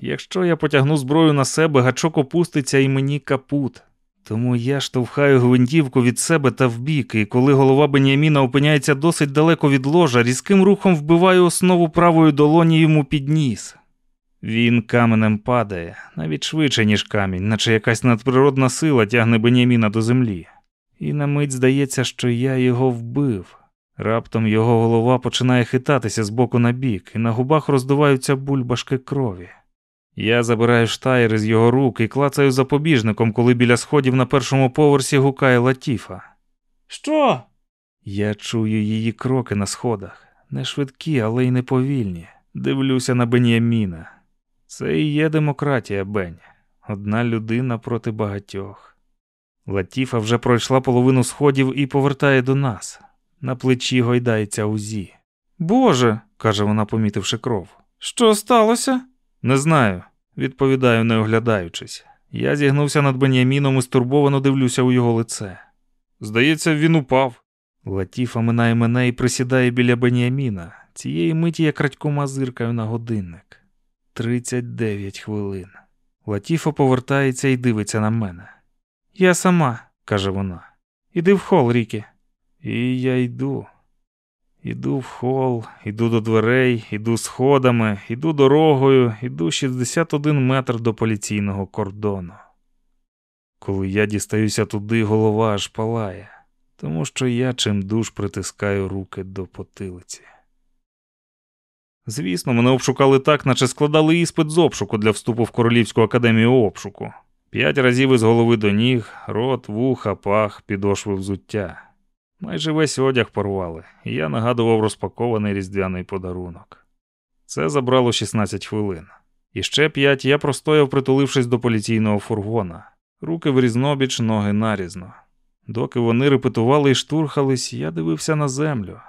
Speaker 1: Якщо я потягну зброю на себе, гачок опуститься і мені капут. Тому я штовхаю гвинтівку від себе та вбік, і коли голова Беніаміна опиняється досить далеко від ложа, різким рухом вбиваю основу правої долоні йому під ніс. Він каменем падає, навіть швидше, ніж камінь, наче якась надприродна сила тягне Беніаміна до землі. І на мить здається, що я його вбив. Раптом його голова починає хитатися з боку на бік, і на губах роздуваються бульбашки крові. Я забираю штайр із його рук і клацаю запобіжником, коли біля сходів на першому поверсі гукає Латіфа.
Speaker 3: Що?
Speaker 1: Я чую її кроки на сходах, не швидкі, але й неповільні. Дивлюся на Бен'яміна. Це і є демократія, Бень. Одна людина проти багатьох. Латіфа вже пройшла половину сходів і повертає до нас. На плечі гойдається узі. Боже, каже вона, помітивши кров. Що сталося? Не знаю, відповідаю, не оглядаючись. Я зігнувся над Бен'яміном і стурбовано дивлюся у його лице. Здається, він упав. Латіфа минає мене і присідає біля Бен'яміна. Цієї миті я крадькома зиркаю на годинник. Тридцять дев'ять хвилин. Латіфа повертається і дивиться на мене. Я сама, каже вона. Іди в хол, Рікі. І я йду. Іду в хол, іду до дверей, іду сходами, іду дорогою, іду 61 метр до поліційного кордону. Коли я дістаюся туди, голова аж палає, тому що я чимдуж притискаю руки до потилиці. Звісно, мене обшукали так, наче складали іспит з обшуку для вступу в Королівську академію обшуку. П'ять разів із голови до ніг, рот, вуха, пах, підошви взуття. Майже весь одяг порвали, і я нагадував розпакований різдвяний подарунок. Це забрало 16 хвилин. І ще п'ять я простояв, притулившись до поліційного фургона, руки в різнобіч, ноги нарізно. Доки вони репетували і штурхались, я дивився на землю.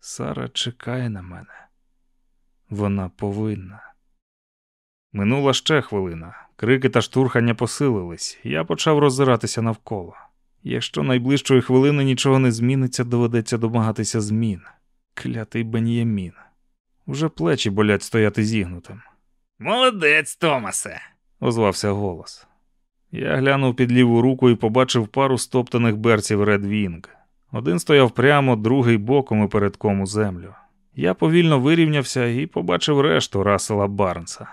Speaker 1: Сара чекає на мене. Вона повинна. Минула ще хвилина. Крики та штурхання посилились, я почав роззиратися навколо. Якщо найближчої хвилини нічого не зміниться, доведеться домагатися змін. Клятий Бен'ямін. Уже плечі болять стояти зігнутим.
Speaker 2: Молодець, Томасе.
Speaker 1: озвався голос. Я глянув під ліву руку і побачив пару стоптаних берців Red Wing. Один стояв прямо, другий боком і передком у землю. Я повільно вирівнявся і побачив решту Расела Барнса.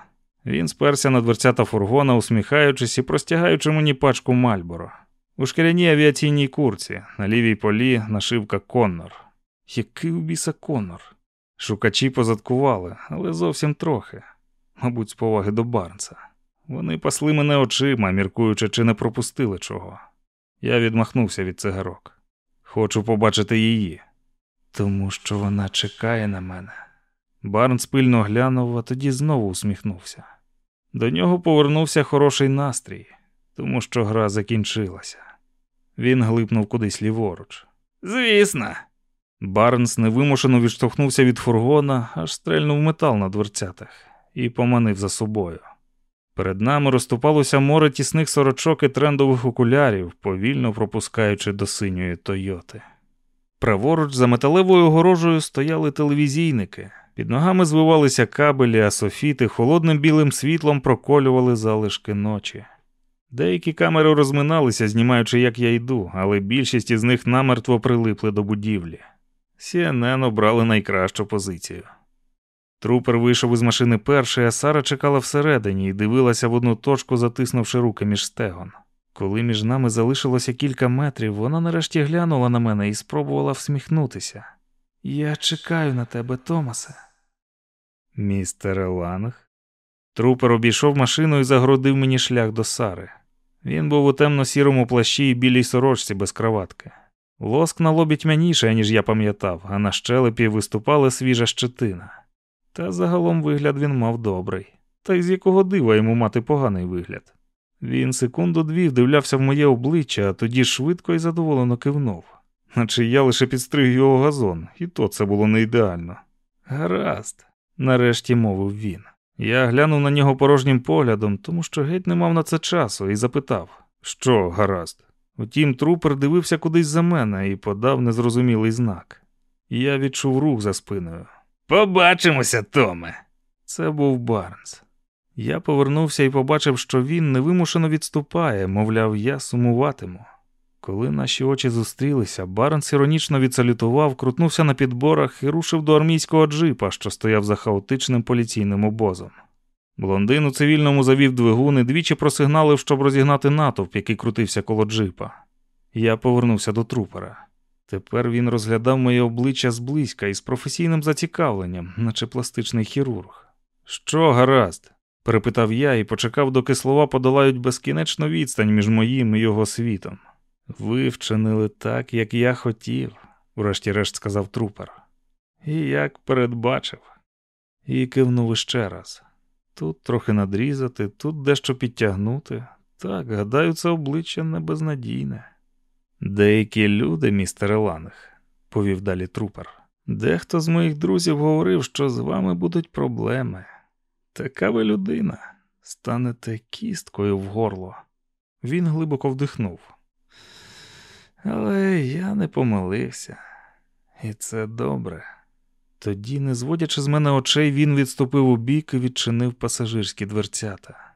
Speaker 1: Він сперся на дверцята фургона, усміхаючись і простягаючи мені пачку Мальборо. У шкіряній авіаційній курці, на лівій полі нашивка Коннор. Який у біса Коннор? Шукачі позадкували, але зовсім трохи, мабуть, з поваги до Барнса. Вони пасли мене очима, міркуючи, чи не пропустили чого. Я відмахнувся від цигарок. Хочу побачити її, тому що вона чекає на мене. Барнс пильно глянув, а тоді знову усміхнувся. До нього повернувся хороший настрій, тому що гра закінчилася. Він глипнув кудись ліворуч.
Speaker 2: Звісно.
Speaker 1: Барнс невимушено відштовхнувся від фургона, аж стрельнув метал на дверцятах і поманив за собою. Перед нами розступалося море тісних сорочок і трендових окулярів, повільно пропускаючи до синьої Тойоти. Праворуч за металевою огорожею стояли телевізійники. Під ногами звивалися кабелі, а софіти холодним білим світлом проколювали залишки ночі. Деякі камери розминалися, знімаючи, як я йду, але більшість із них намертво прилипли до будівлі. CNN обрали найкращу позицію. Трупер вийшов із машини перший, а Сара чекала всередині і дивилася в одну точку, затиснувши руки між стегон. Коли між нами залишилося кілька метрів, вона нарешті глянула на мене і спробувала всміхнутися. Я чекаю на тебе, Томасе. Містер Ланг. Трупер обійшов машину і загородив мені шлях до Сари. Він був у темно-сірому плащі і білій сорочці без краватки. Лоск на лобі тьмяніше, ніж я пам'ятав, а на щелепі виступала свіжа щетина. Та загалом вигляд він мав добрий. Та й з якого дива йому мати поганий вигляд. Він секунду дві вдивлявся в моє обличчя, а тоді швидко і задоволено кивнув, наче я лише підстриг його газон, і то це було не ідеально. Гаразд, нарешті мовив він. Я глянув на нього порожнім поглядом, тому що геть не мав на це часу, і запитав, що гаразд. Утім, трупер дивився кудись за мене і подав незрозумілий знак. Я відчув рух за спиною.
Speaker 2: Побачимося, Томе.
Speaker 1: Це був Барнс. Я повернувся і побачив, що він невимушено відступає, мовляв, я сумуватиму. Коли наші очі зустрілися, Барнс іронічно відсалютував, крутнувся на підборах і рушив до армійського джипа, що стояв за хаотичним поліційним обозом. Блондин у цивільному завів двигун і двічі просигналив, щоб розігнати натовп, який крутився коло джипа. Я повернувся до трупера. Тепер він розглядав моє обличчя зблизька і з професійним зацікавленням, наче пластичний хірург. Що гаразд? перепитав я і почекав, доки слова подолають безкінечну відстань між моїм і його світом. Ви вчинили так, як я хотів, врешті-решт сказав трупер. І як передбачив. І кивнув іще раз. Тут трохи надрізати, тут дещо підтягнути. Так, гадаю, це обличчя не безнадійне. Деякі люди, містер Ланг, повів далі трупер. Дехто з моїх друзів говорив, що з вами будуть проблеми. Така ви людина, станете кісткою в горло. Він глибоко вдихнув. Але я не помилився, і це добре. Тоді, не зводячи з мене очей, він відступив у бік і відчинив пасажирські дверцята.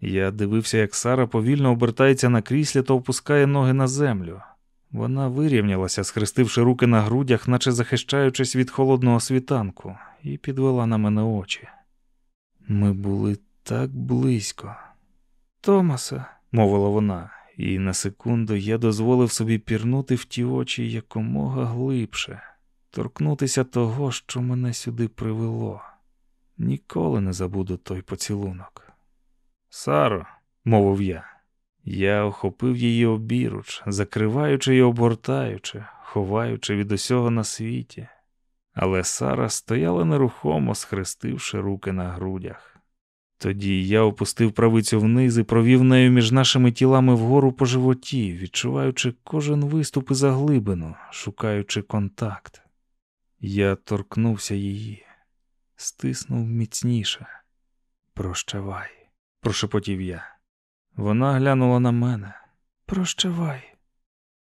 Speaker 1: Я дивився, як Сара повільно обертається на кріслі та опускає ноги на землю. Вона вирівнялася, схрестивши руки на грудях, наче захищаючись від холодного світанку, і підвела на мене очі. Ми були так близько. Томаса, мовила вона, і на секунду я дозволив собі пірнути в ті очі якомога глибше, торкнутися того, що мене сюди привело. Ніколи не забуду той поцілунок. Саро, мовив я, я охопив її обіруч, закриваючи і обгортаючи, ховаючи від усього на світі. Але Сара стояла нерухомо, схрестивши руки на грудях. Тоді я опустив правицю вниз і провів нею між нашими тілами вгору по животі, відчуваючи кожен виступ і заглибину, шукаючи контакт. Я торкнувся її, стиснув міцніше. Прощавай, прошепотів я. Вона глянула на мене. Прощавай.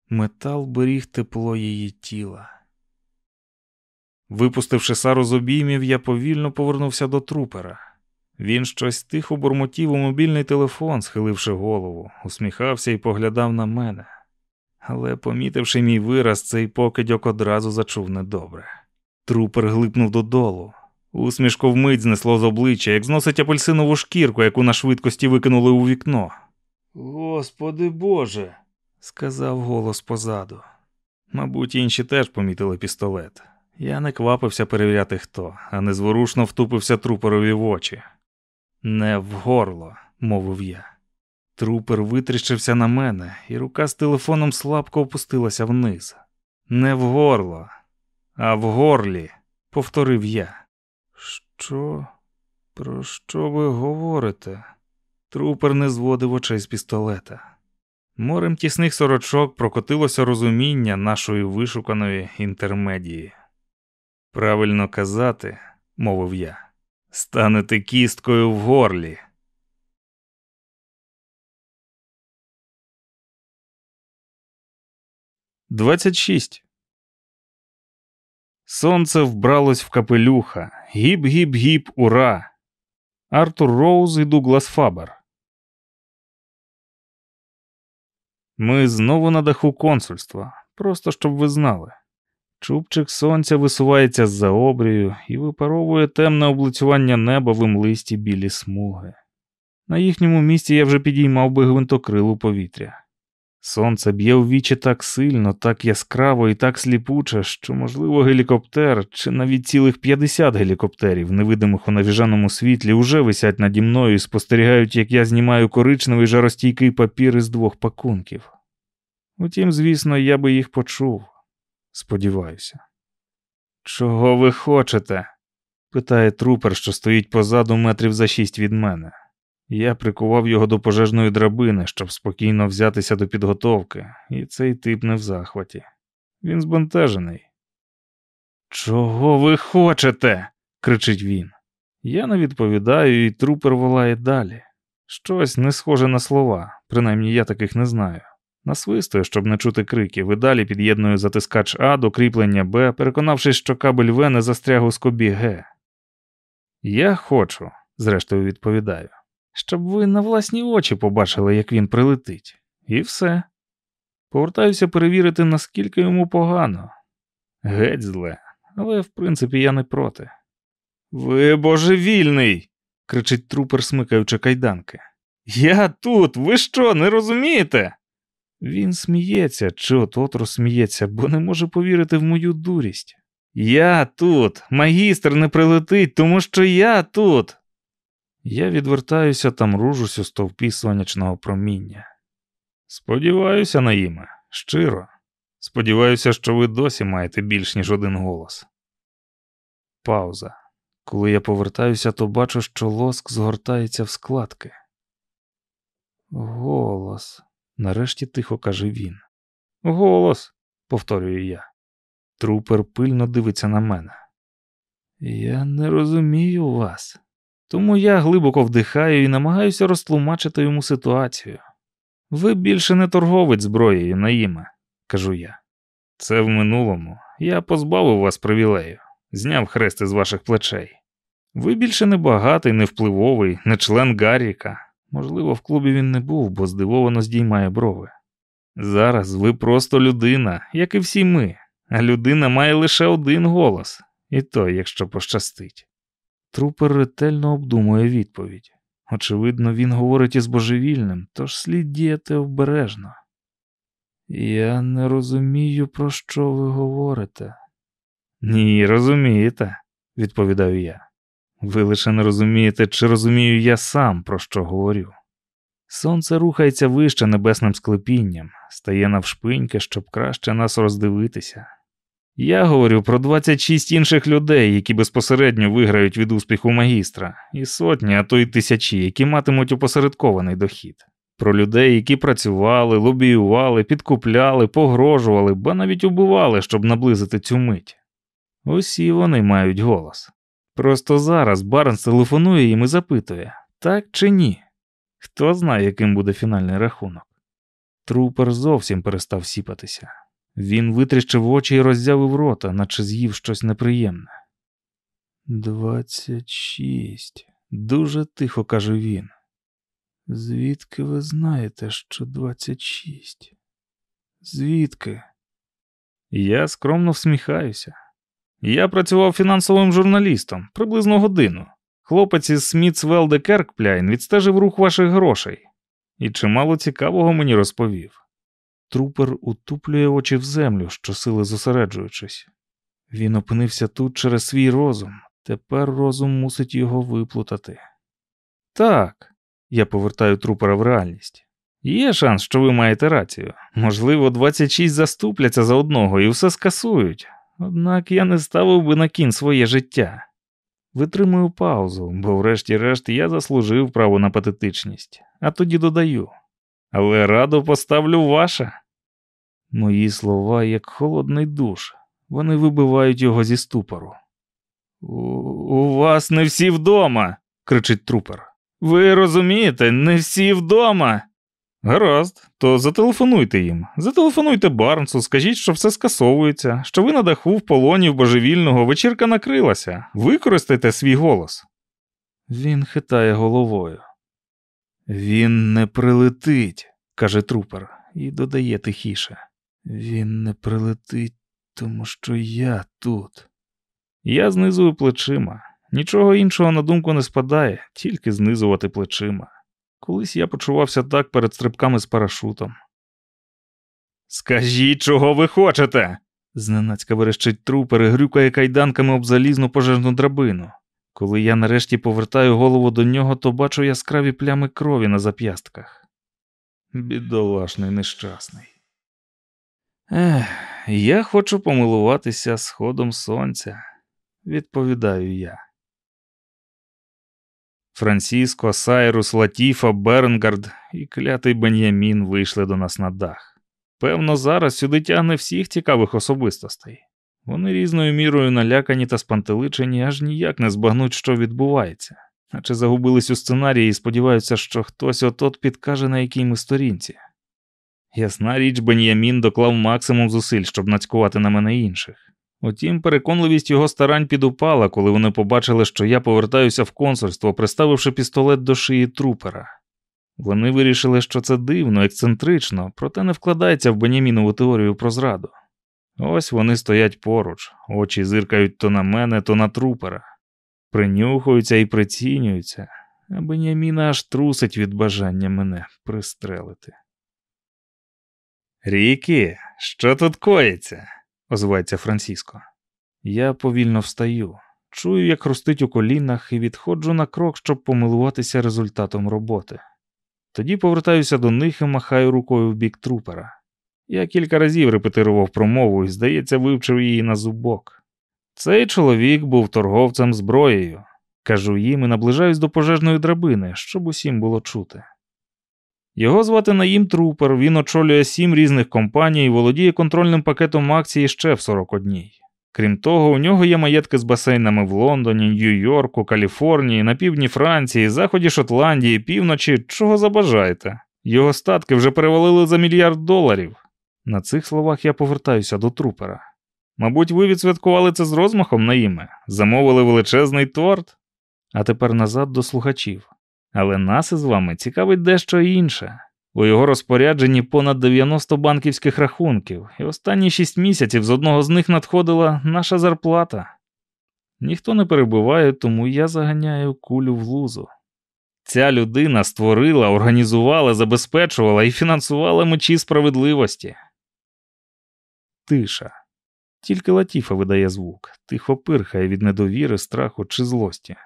Speaker 1: Метал беріг тепло її тіла. Випустивши Сару з обіймів, я повільно повернувся до трупера. Він щось тихо бурмотів у мобільний телефон, схиливши голову, усміхався і поглядав на мене. Але, помітивши мій вираз, цей покидьок одразу зачув недобре. Трупер глипнув додолу. Усмішко вмить знесло з обличчя, як зносить апельсинову шкірку, яку на швидкості викинули у вікно. Господи Боже, сказав голос позаду. Мабуть, інші теж помітили пістолет. Я не квапився перевіряти хто, а незворушно втупився труперові в очі. Не в горло, мовив я. Трупер витріщився на мене, і рука з телефоном слабко опустилася вниз. Не в горло, а в горлі, повторив я. Що? Про що ви говорите? Трупер не зводив очей з пістолета. Морем тісних сорочок прокотилося розуміння нашої вишуканої інтермедії. Правильно казати, мовив я, станете кісткою в горлі. Двадцять шість. Сонце вбралось в капелюха. Гіп-гіп-гіп, ура! Артур Роуз і Дуглас Фабер. Ми знову на даху консульства, просто щоб ви знали. Чубчик сонця висувається з-за обрію і випаровує темне облицювання неба в імлисті білі смуги. На їхньому місці я вже підіймав би гвинтокрилу повітря. Сонце б'є в вічі так сильно, так яскраво і так сліпуче, що, можливо, гелікоптер чи навіть цілих 50 гелікоптерів, невидимих у навіжаному світлі, уже висять наді мною і спостерігають, як я знімаю коричневий жаростійкий папір із двох пакунків. Утім, звісно, я би їх почув. Сподіваюся. Чого ви хочете? питає трупер, що стоїть позаду метрів за шість від мене. Я прикував його до пожежної драбини, щоб спокійно взятися до підготовки, і цей тип не в захваті. Він збентежений. Чого ви хочете? кричить він. Я не відповідаю, і трупер волає далі. Щось не схоже на слова, принаймні я таких не знаю. Насвистую, щоб не чути криків, і далі під'єдную затискач А до кріплення Б, переконавшись, що кабель В не застряг у скобі Г. Я хочу, зрештою відповідаю, щоб ви на власні очі побачили, як він прилетить. І все. Повертаюся перевірити, наскільки йому погано. Геть зле, але в принципі я не проти. Ви божевільний. кричить трупер, смикаючи кайданки. Я тут, ви що, не розумієте? Він сміється, чи от-от бо не може повірити в мою дурість. Я тут, магістр не прилетить, тому що я тут. Я відвертаюся та мружусь у стовпі сонячного проміння. Сподіваюся, Наїме, щиро. Сподіваюся, що ви досі маєте більш ніж один голос. Пауза. Коли я повертаюся, то бачу, що лоск згортається в складки. Голос, нарешті тихо каже він. Голос, повторюю я. Трупер пильно дивиться на мене. Я не розумію вас, тому я глибоко вдихаю і намагаюся розтлумачити йому ситуацію. Ви більше не торговець зброєю, Наїме, кажу я. Це в минулому. Я позбавив вас привілею, зняв хрести з ваших плечей. Ви більше не багатий, не впливовий, не член Гарріка. Можливо, в клубі він не був, бо здивовано здіймає брови. Зараз ви просто людина, як і всі ми, а людина має лише один голос, і то, якщо пощастить. Трупер ретельно обдумує відповідь. Очевидно, він говорить із божевільним, тож слід діяти обережно. Я не розумію, про що ви говорите. Ні, розумієте, відповідаю я. Ви лише не розумієте, чи розумію я сам, про що говорю. Сонце рухається вище небесним склепінням, стає навшпиньки, щоб краще нас роздивитися. Я говорю про 26 інших людей, які безпосередньо виграють від успіху магістра, і сотні, а то й тисячі, які матимуть опосередкований дохід. Про людей, які працювали, лобіювали, підкупляли, погрожували, ба навіть убивали, щоб наблизити цю мить. Усі вони мають голос. Просто зараз Барнс телефонує їм і запитує, так чи ні? Хто знає, яким буде фінальний рахунок. Трупер зовсім перестав сіпатися. Він витріщив очі і роззявив рота, наче з'їв щось неприємне. Двадцять шість. Дуже тихо каже він. Звідки ви знаєте, що двадцять шість? Звідки? Я скромно всміхаюся. Я працював фінансовим журналістом приблизно годину. Хлопець із Смітсвелде Керкпляйн відстежив рух ваших грошей і чимало цікавого мені розповів. Трупер утуплює очі в землю, щосили зосереджуючись. Він опинився тут через свій розум, тепер розум мусить його виплутати. Так, я повертаю трупера в реальність. Є шанс, що ви маєте рацію. Можливо, 26 заступляться за одного і все скасують, однак я не ставив би на кін своє життя. Витримую паузу, бо, врешті-решт, я заслужив право на патетичність, а тоді додаю. Але радо поставлю ваше. Мої слова як холодний душ, вони вибивають його зі ступору. У, у вас не всі вдома, кричить трупер. Ви розумієте, не всі вдома. Гаразд, то зателефонуйте їм. Зателефонуйте Барнсу, скажіть, що все скасовується, що ви на даху в полоні в божевільного вечірка накрилася. Використайте свій голос. Він хитає головою. Він не прилетить, каже трупер, і додає тихіше. Він не прилетить, тому що я тут. Я знизую плечима. Нічого іншого на думку не спадає, тільки знизувати плечима. Колись я почувався так перед стрибками з парашутом. Скажіть, чого ви хочете? зненацька верещить трупер і грюкає кайданками об залізну пожежну драбину. Коли я нарешті повертаю голову до нього, то бачу яскраві плями крові на зап'ястках. Бідолашний нещасний. Ех, я хочу помилуватися сходом сонця, відповідаю я. Франциско, Сайрус, Латіфа, Бернгард і клятий Бен'ямін вийшли до нас на дах. Певно, зараз сюди тягне всіх цікавих особистостей. Вони різною мірою налякані та спантеличені, аж ніяк не збагнуть, що відбувається, наче загубились у сценарії і сподіваються, що хтось от-от підкаже, на якій ми сторінці. Ясна річ, Бен'ямін доклав максимум зусиль, щоб нацькувати на мене інших. Утім, переконливість його старань підупала, коли вони побачили, що я повертаюся в консульство, приставивши пістолет до шиї трупера. Вони вирішили, що це дивно, ексцентрично, проте не вкладається в Бенямінову теорію про зраду. Ось вони стоять поруч, очі зиркають то на мене, то на трупера, принюхуються і прицінюються, а Беняміна аж трусить від бажання мене пристрелити. Рікі, що тут коїться? Озивається Франциско. Я повільно встаю, чую, як хрустить у колінах, і відходжу на крок, щоб помилуватися результатом роботи. Тоді повертаюся до них і махаю рукою в бік трупера. Я кілька разів репетирував промову і, здається, вивчив її на зубок. Цей чоловік був торговцем зброєю. Кажу їм і наближаюсь до пожежної драбини, щоб усім було чути. Його звати Наїм Трупер, він очолює сім різних компаній і володіє контрольним пакетом акцій ще в 41. Крім того, у нього є маєтки з басейнами в Лондоні, Нью-Йорку, Каліфорнії, на півдні Франції, заході Шотландії, півночі, чого забажаєте. Його статки вже перевалили за мільярд доларів. На цих словах я повертаюся до трупера. Мабуть, ви відсвяткували це з розмахом на іме, замовили величезний торт, а тепер назад до слухачів. Але нас із вами цікавить дещо інше. У його розпорядженні понад 90 банківських рахунків, і останні 6 місяців з одного з них надходила наша зарплата. Ніхто не перебиває, тому я заганяю кулю в лузу. Ця людина створила, організувала, забезпечувала і фінансувала мечі справедливості. Тиша. Тільки Латіфа видає звук, тихо пирхає від недовіри, страху чи злості.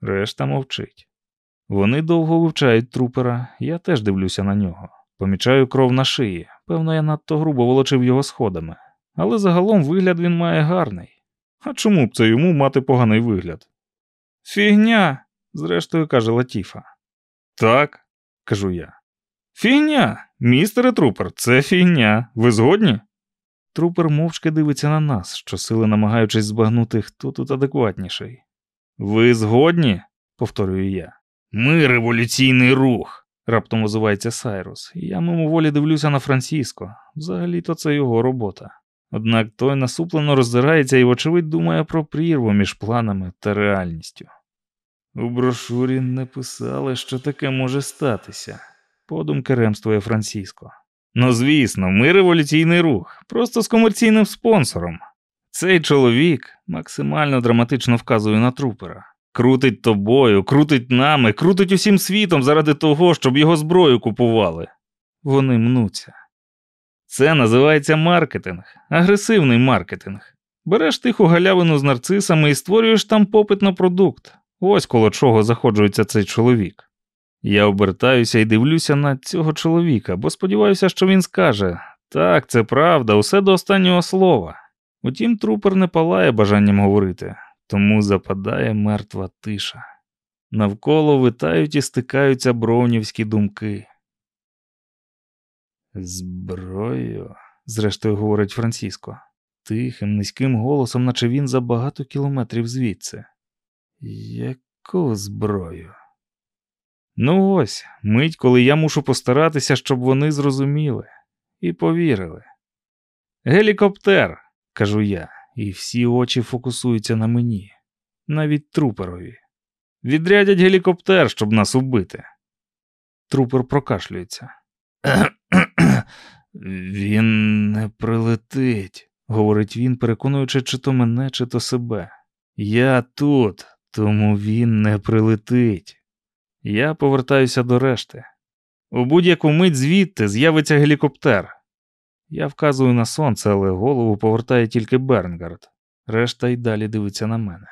Speaker 1: Решта мовчить. Вони довго вивчають трупера, я теж дивлюся на нього. Помічаю кров на шиї. Певно, я надто грубо волочив його сходами. Але загалом вигляд він має гарний. А чому б це йому мати поганий вигляд? Фігня, зрештою каже Латіфа. Так, кажу я. Фігня, містере трупер, це фігня. Ви згодні? Трупер мовчки дивиться на нас, щосили намагаючись збагнути, хто тут адекватніший. Ви згодні? повторюю я. Ми революційний рух, раптом озивається Сайрус, і я мимоволі дивлюся на Франциско. Взагалі-то це його робота. Однак той насуплено роздирається і, вочевидь, думає про прірву між планами та реальністю. У брошурі не писали, що таке може статися, подумки ремствує Франциско. Ну, звісно, ми революційний рух, просто з комерційним спонсором. Цей чоловік максимально драматично вказує на трупера. Крутить тобою, крутить нами, крутить усім світом заради того, щоб його зброю купували. Вони мнуться. Це називається маркетинг, агресивний маркетинг. Береш тиху галявину з нарцисами і створюєш там попит на продукт. Ось коло чого заходжується цей чоловік. Я обертаюся і дивлюся на цього чоловіка, бо сподіваюся, що він скаже так, це правда, усе до останнього слова. Утім, трупер не палає бажанням говорити, тому западає мертва тиша. Навколо витають і стикаються броунівські думки. Зброю, зрештою говорить Франциско, тихим, низьким голосом, наче він за багато кілометрів звідси. Яку зброю? Ну ось, мить, коли я мушу постаратися, щоб вони зрозуміли і повірили. Гелікоптер, кажу я, і всі очі фокусуються на мені, навіть труперові. Відрядять гелікоптер, щоб нас убити. Трупер прокашлюється. (clears throat) Він не прилетить, говорить він, переконуючи, чи то мене, чи то себе. Я тут, тому він не прилетить. Я повертаюся до решти. У будь-яку мить звідти з'явиться гелікоптер. Я вказую на сонце, але голову повертає тільки Бернгард. Решта й далі дивиться на мене.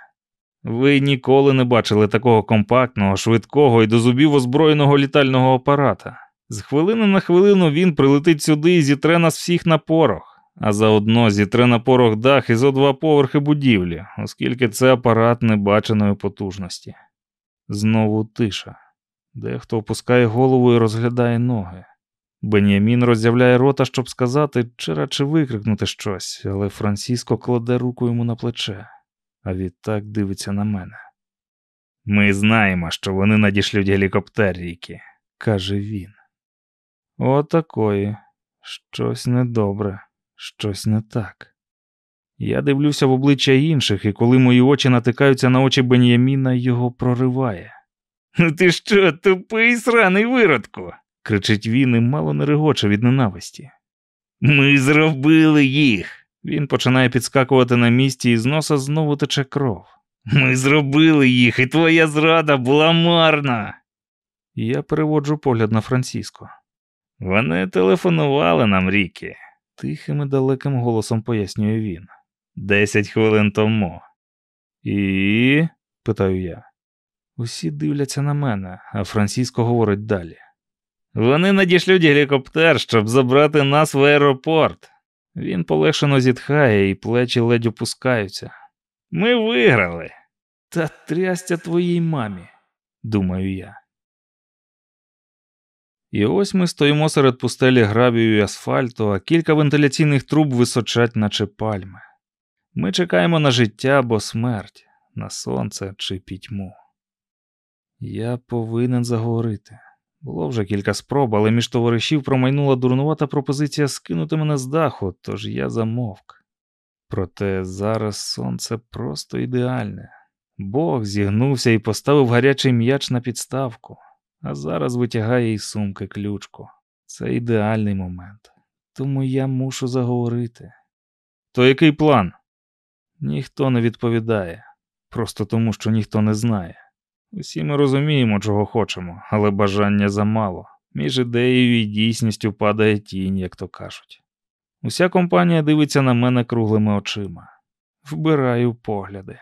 Speaker 1: Ви ніколи не бачили такого компактного, швидкого і до зубів озброєного літального апарата. З хвилини на хвилину він прилетить сюди і зітре нас всіх на порох, а заодно зітре на порох дах і зо два поверхи будівлі, оскільки це апарат небаченої потужності. Знову тиша. Дехто опускає голову і розглядає ноги. Бенямін роззявляє рота, щоб сказати, чи радше викрикнути щось, але Франциско кладе руку йому на плече, а відтак дивиться на мене. Ми знаємо, що вони надішлють гелікоптер ріки, каже він. Отакої. Щось недобре, щось не так. Я дивлюся в обличчя інших, і коли мої очі натикаються на очі Бен'яміна, його прориває.
Speaker 2: Ну ти що, тупий сраний виродку?
Speaker 1: Кричить він і мало не регоче від ненависті.
Speaker 2: Ми зробили їх.
Speaker 1: Він починає підскакувати на місці і з носа знову тече кров.
Speaker 2: Ми зробили їх, і твоя зрада була марна.
Speaker 1: Я переводжу погляд на Франциско.
Speaker 2: Вони телефонували нам Рікі,
Speaker 1: тихим і далеким голосом пояснює він.
Speaker 2: Десять хвилин тому.
Speaker 1: І. питаю я. Усі дивляться на мене, а Франциско говорить далі.
Speaker 2: Вони надішлють гелікоптер, щоб забрати нас в аеропорт.
Speaker 1: Він полегшено зітхає, і плечі ледь опускаються.
Speaker 2: Ми виграли.
Speaker 1: Та трястя твоїй мамі, думаю я. І ось ми стоїмо серед пустелі гравію і асфальту, а кілька вентиляційних труб височать, наче пальми. Ми чекаємо на життя або смерть, на сонце чи пітьму. Я повинен заговорити. Було вже кілька спроб, але між товаришів промайнула дурнувата пропозиція скинути мене з даху, тож я замовк. Проте зараз сонце просто ідеальне. Бог зігнувся і поставив гарячий м'яч на підставку, а зараз витягає із сумки ключку. Це ідеальний момент. Тому я мушу заговорити. То який план? Ніхто не відповідає, просто тому, що ніхто не знає. Усі ми розуміємо, чого хочемо, але бажання замало. Між ідеєю і дійсністю падає тінь, як то кажуть. Уся компанія дивиться на мене круглими очима. Вбираю погляди.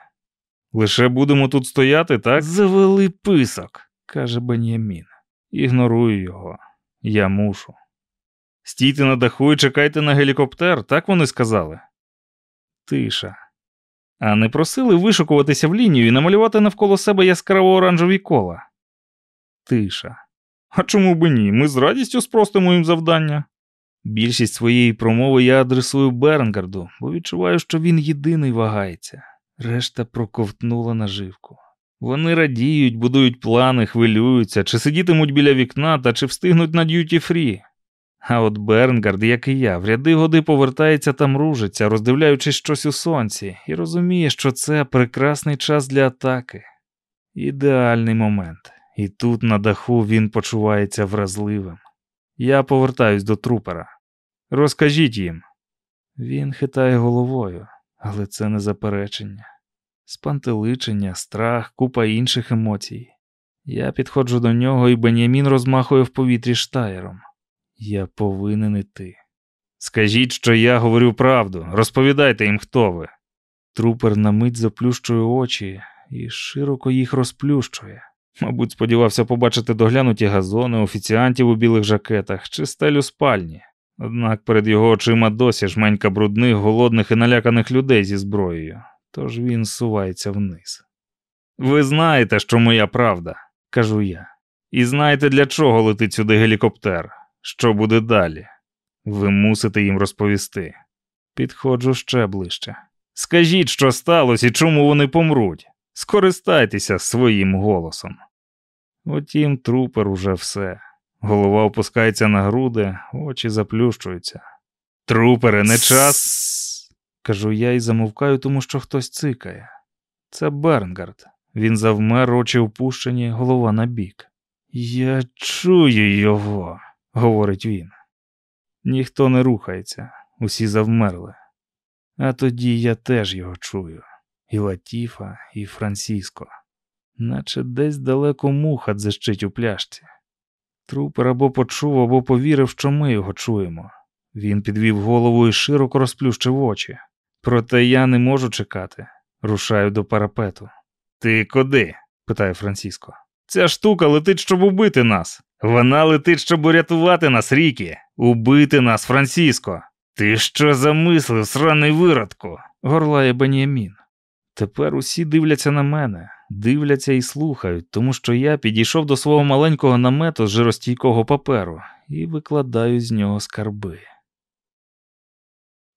Speaker 1: Лише будемо тут стояти, так?
Speaker 2: Завели писок,
Speaker 1: каже Бен'ямін. Ігнорую його. Я мушу. Стійте на даху і чекайте на гелікоптер, так вони сказали. Тиша. А не просили вишукуватися в лінію і намалювати навколо себе яскраво оранжеві кола. Тиша. А чому б ні? Ми з радістю спростимо їм завдання. Більшість своєї промови я адресую Бернгарду, бо відчуваю, що він єдиний вагається. Решта проковтнула наживку. Вони радіють, будують плани, хвилюються, чи сидітимуть біля вікна та чи встигнуть на д'юті фрі. А от Бернгард, як і я, в ряди годи повертається та мружиться, роздивляючись щось у сонці, і розуміє, що це прекрасний час для атаки. Ідеальний момент. І тут на даху він почувається вразливим. Я повертаюсь до трупера. Розкажіть їм. Він хитає головою, але це не заперечення. Спантеличення, страх, купа інших емоцій. Я підходжу до нього, і Бенямін розмахує в повітрі штаєром. Я повинен іти. Скажіть, що я говорю правду, розповідайте їм, хто ви. Трупер на мить заплющує очі і широко їх розплющує. Мабуть, сподівався побачити доглянуті газони, офіціантів у білих жакетах чи стелю спальні. Однак перед його очима досі жменька брудних, голодних і наляканих людей зі зброєю, тож він сувається вниз. Ви знаєте, що моя правда, кажу я, і знаєте, для чого летить сюди гелікоптер. Що буде далі? Ви мусите їм розповісти. Підходжу ще ближче. Скажіть, що сталося і чому вони помруть. Скористайтеся своїм голосом. Утім, трупер уже все. Голова опускається на груди, очі заплющуються. Трупере, не час. кажу я і замовкаю, тому що хтось цикає. Це Бернгард. Він завмер, очі впущені, голова на бік. Я чую його говорить він. Ніхто не рухається, усі завмерли. А тоді я теж його чую і Латіфа, і Франциско, наче десь далеко муха дзищить у пляшці. Трупер або почув, або повірив, що ми його чуємо. Він підвів голову і широко розплющив очі. Проте я не можу чекати. Рушаю до парапету. Ти куди? питає Франциско. Ця штука летить, щоб убити нас. Вона летить, щоб урятувати нас, Рікі, убити нас, Франциско. Ти що замислив, сраний виродку? горлає Беніамін. Тепер усі дивляться на мене, дивляться і слухають, тому що я підійшов до свого маленького намету з жиростійкого паперу і викладаю з нього скарби.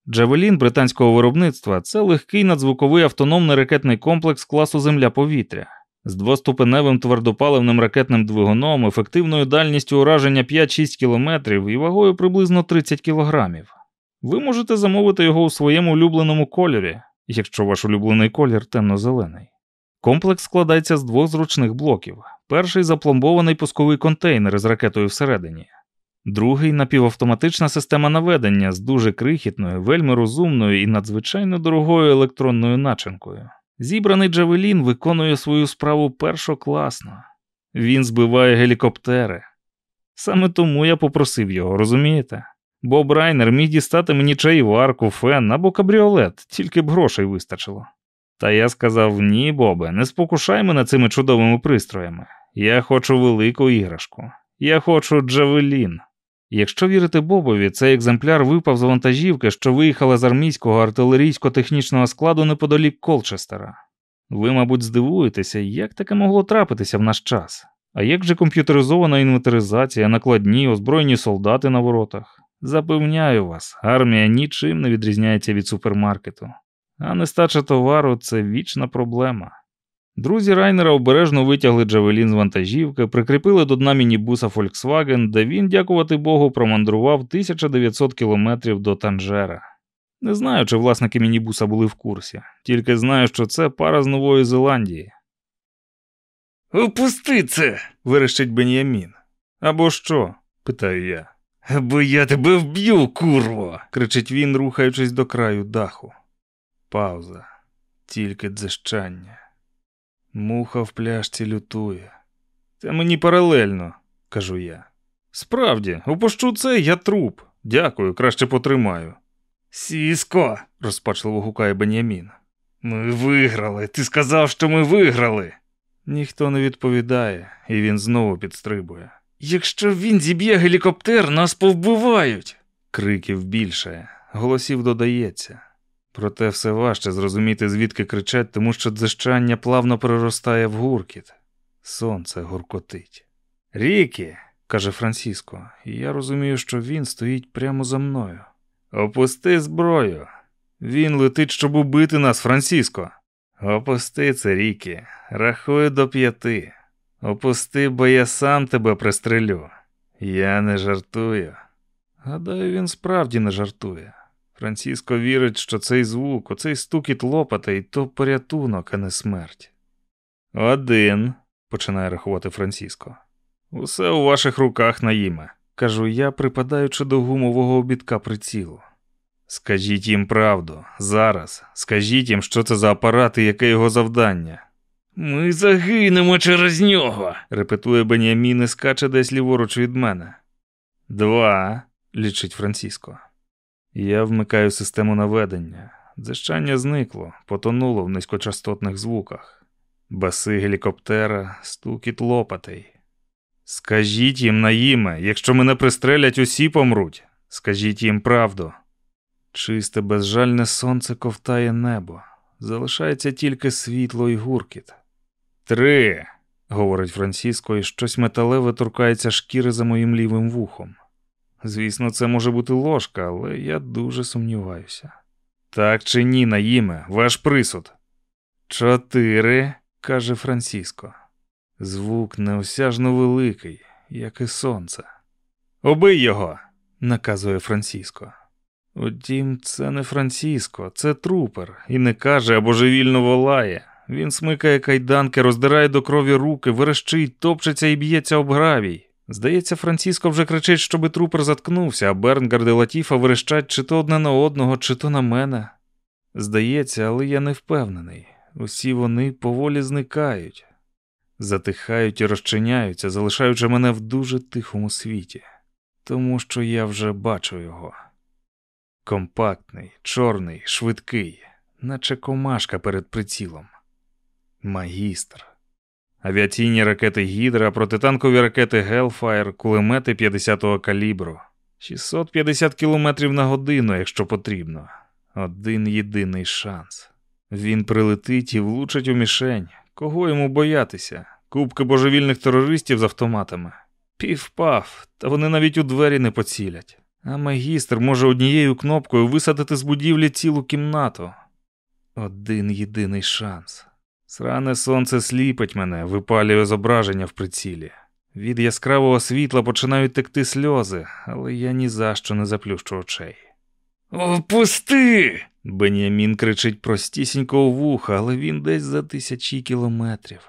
Speaker 1: Джавелін британського виробництва це легкий надзвуковий автономний ракетний комплекс класу Земля-повітря з двоступеневим твердопаливним ракетним двигуном, ефективною дальністю ураження 5-6 км і вагою приблизно 30 кг. Ви можете замовити його у своєму улюбленому кольорі, якщо ваш улюблений колір темно-зелений. Комплекс складається з двох зручних блоків. Перший запломбований пусковий контейнер з ракетою всередині, другий напівавтоматична система наведення з дуже крихітною, вельми розумною і надзвичайно дорогою електронною начинкою. Зібраний Джавелін виконує свою справу першокласно. Він збиває гелікоптери. Саме тому я попросив його, розумієте? Боб Райнер міг дістати мені чайварку, фен або кабріолет, тільки б грошей вистачило. Та я сказав: ні, Бобе, не спокушай мене цими чудовими пристроями. Я хочу велику іграшку. Я хочу Джавелін. Якщо вірити Бобові, цей екземпляр випав з вантажівки, що виїхала з армійського артилерійсько-технічного складу неподалік Колчестера. Ви, мабуть, здивуєтеся, як таке могло трапитися в наш час. А як же комп'ютеризована інвентаризація, накладні, озброєні солдати на воротах? Запевняю вас, армія нічим не відрізняється від супермаркету, а нестача товару це вічна проблема. Друзі Райнера обережно витягли Джавелін з вантажівки, прикріпили до дна мінібуса Volkswagen, де він, дякувати Богу, промандрував 1900 кілометрів до Танжера. Не знаю, чи власники мінібуса були в курсі, тільки знаю, що це пара з Нової Зеландії.
Speaker 2: Опусти це,
Speaker 1: вирішить Бен'ямін. Або що? питаю я.
Speaker 2: Або я тебе вб'ю, курво.
Speaker 1: кричить він, рухаючись до краю даху. Пауза, тільки дзищання. Муха в пляшці лютує. Це мені паралельно, кажу я. Справді, опущу це, я труп. Дякую, краще потримаю.
Speaker 2: Сіско,
Speaker 1: розпачливо гукає Бенямін.
Speaker 2: Ми виграли. Ти сказав, що ми виграли.
Speaker 1: Ніхто не відповідає, і він знову підстрибує.
Speaker 2: Якщо він зіб'є гелікоптер, нас повбивають.
Speaker 1: Криків більше, голосів додається. Проте все важче зрозуміти, звідки кричать, тому що дзищання плавно переростає в гуркіт. Сонце гуркотить. Рікі, каже Франциско, і я розумію, що він стоїть прямо за мною. Опусти зброю. Він летить, щоб убити нас, Франциско. Опусти це, Рікі. Рахую до п'яти. Опусти, бо я сам тебе пристрелю. Я не жартую. Гадаю, він справді не жартує. Франциско вірить, що цей звук, оцей стукіт лопатий то порятунок, а не смерть. Один, починає рахувати Франциско. Усе у ваших руках наїме, кажу я, припадаючи до гумового обідка прицілу. Скажіть їм правду, зараз, скажіть їм, що це за апарат і яке його завдання.
Speaker 2: Ми загинемо через нього,
Speaker 1: репетує Беніамін і скаче десь ліворуч від мене. Два, лічить Франциско. Я вмикаю систему наведення. Дзищання зникло, потонуло в низькочастотних звуках. Баси гелікоптера, стукіт лопатий. Скажіть їм наїме, якщо мене пристрелять, усі помруть. Скажіть їм правду. Чисте, безжальне сонце ковтає небо. Залишається тільки світло і гуркіт. Три, говорить Франциско, і щось металеве торкається шкіри за моїм лівим вухом. Звісно, це може бути ложка, але я дуже сумніваюся. Так чи ні, на йме, ваш присуд. Чотири, каже Франциско. Звук неосяжно великий, як і сонце. Обий його, наказує Франциско. Утім, це не Франциско, це трупер, і не каже, а божевільно волає. Він смикає кайданки, роздирає до крові руки, верещить, топчеться і б'ється об гравій. Здається, Франциско вже кричить, щоби трупер заткнувся, а Бернгард і Латіфа верещать чи то одне на одного, чи то на мене. Здається, але я не впевнений. Усі вони поволі зникають, затихають і розчиняються, залишаючи мене в дуже тихому світі, тому що я вже бачу його. Компактний, чорний, швидкий, наче комашка перед прицілом. Магістр. Авіаційні ракети Гідра, протитанкові ракети Hellfire, кулемети 50-го калібру, 650 км на годину, якщо потрібно. Один єдиний шанс. Він прилетить і влучить у мішень. Кого йому боятися? Кубки божевільних терористів з автоматами. Пів-пав, та вони навіть у двері не поцілять. А магістр може однією кнопкою висадити з будівлі цілу кімнату. Один єдиний шанс. Сране сонце сліпить мене, випалює зображення в прицілі. Від яскравого світла починають текти сльози, але я ні за що не заплющу очей. Опусти! Беніамін кричить простісінько у вуха, але він десь за тисячі кілометрів.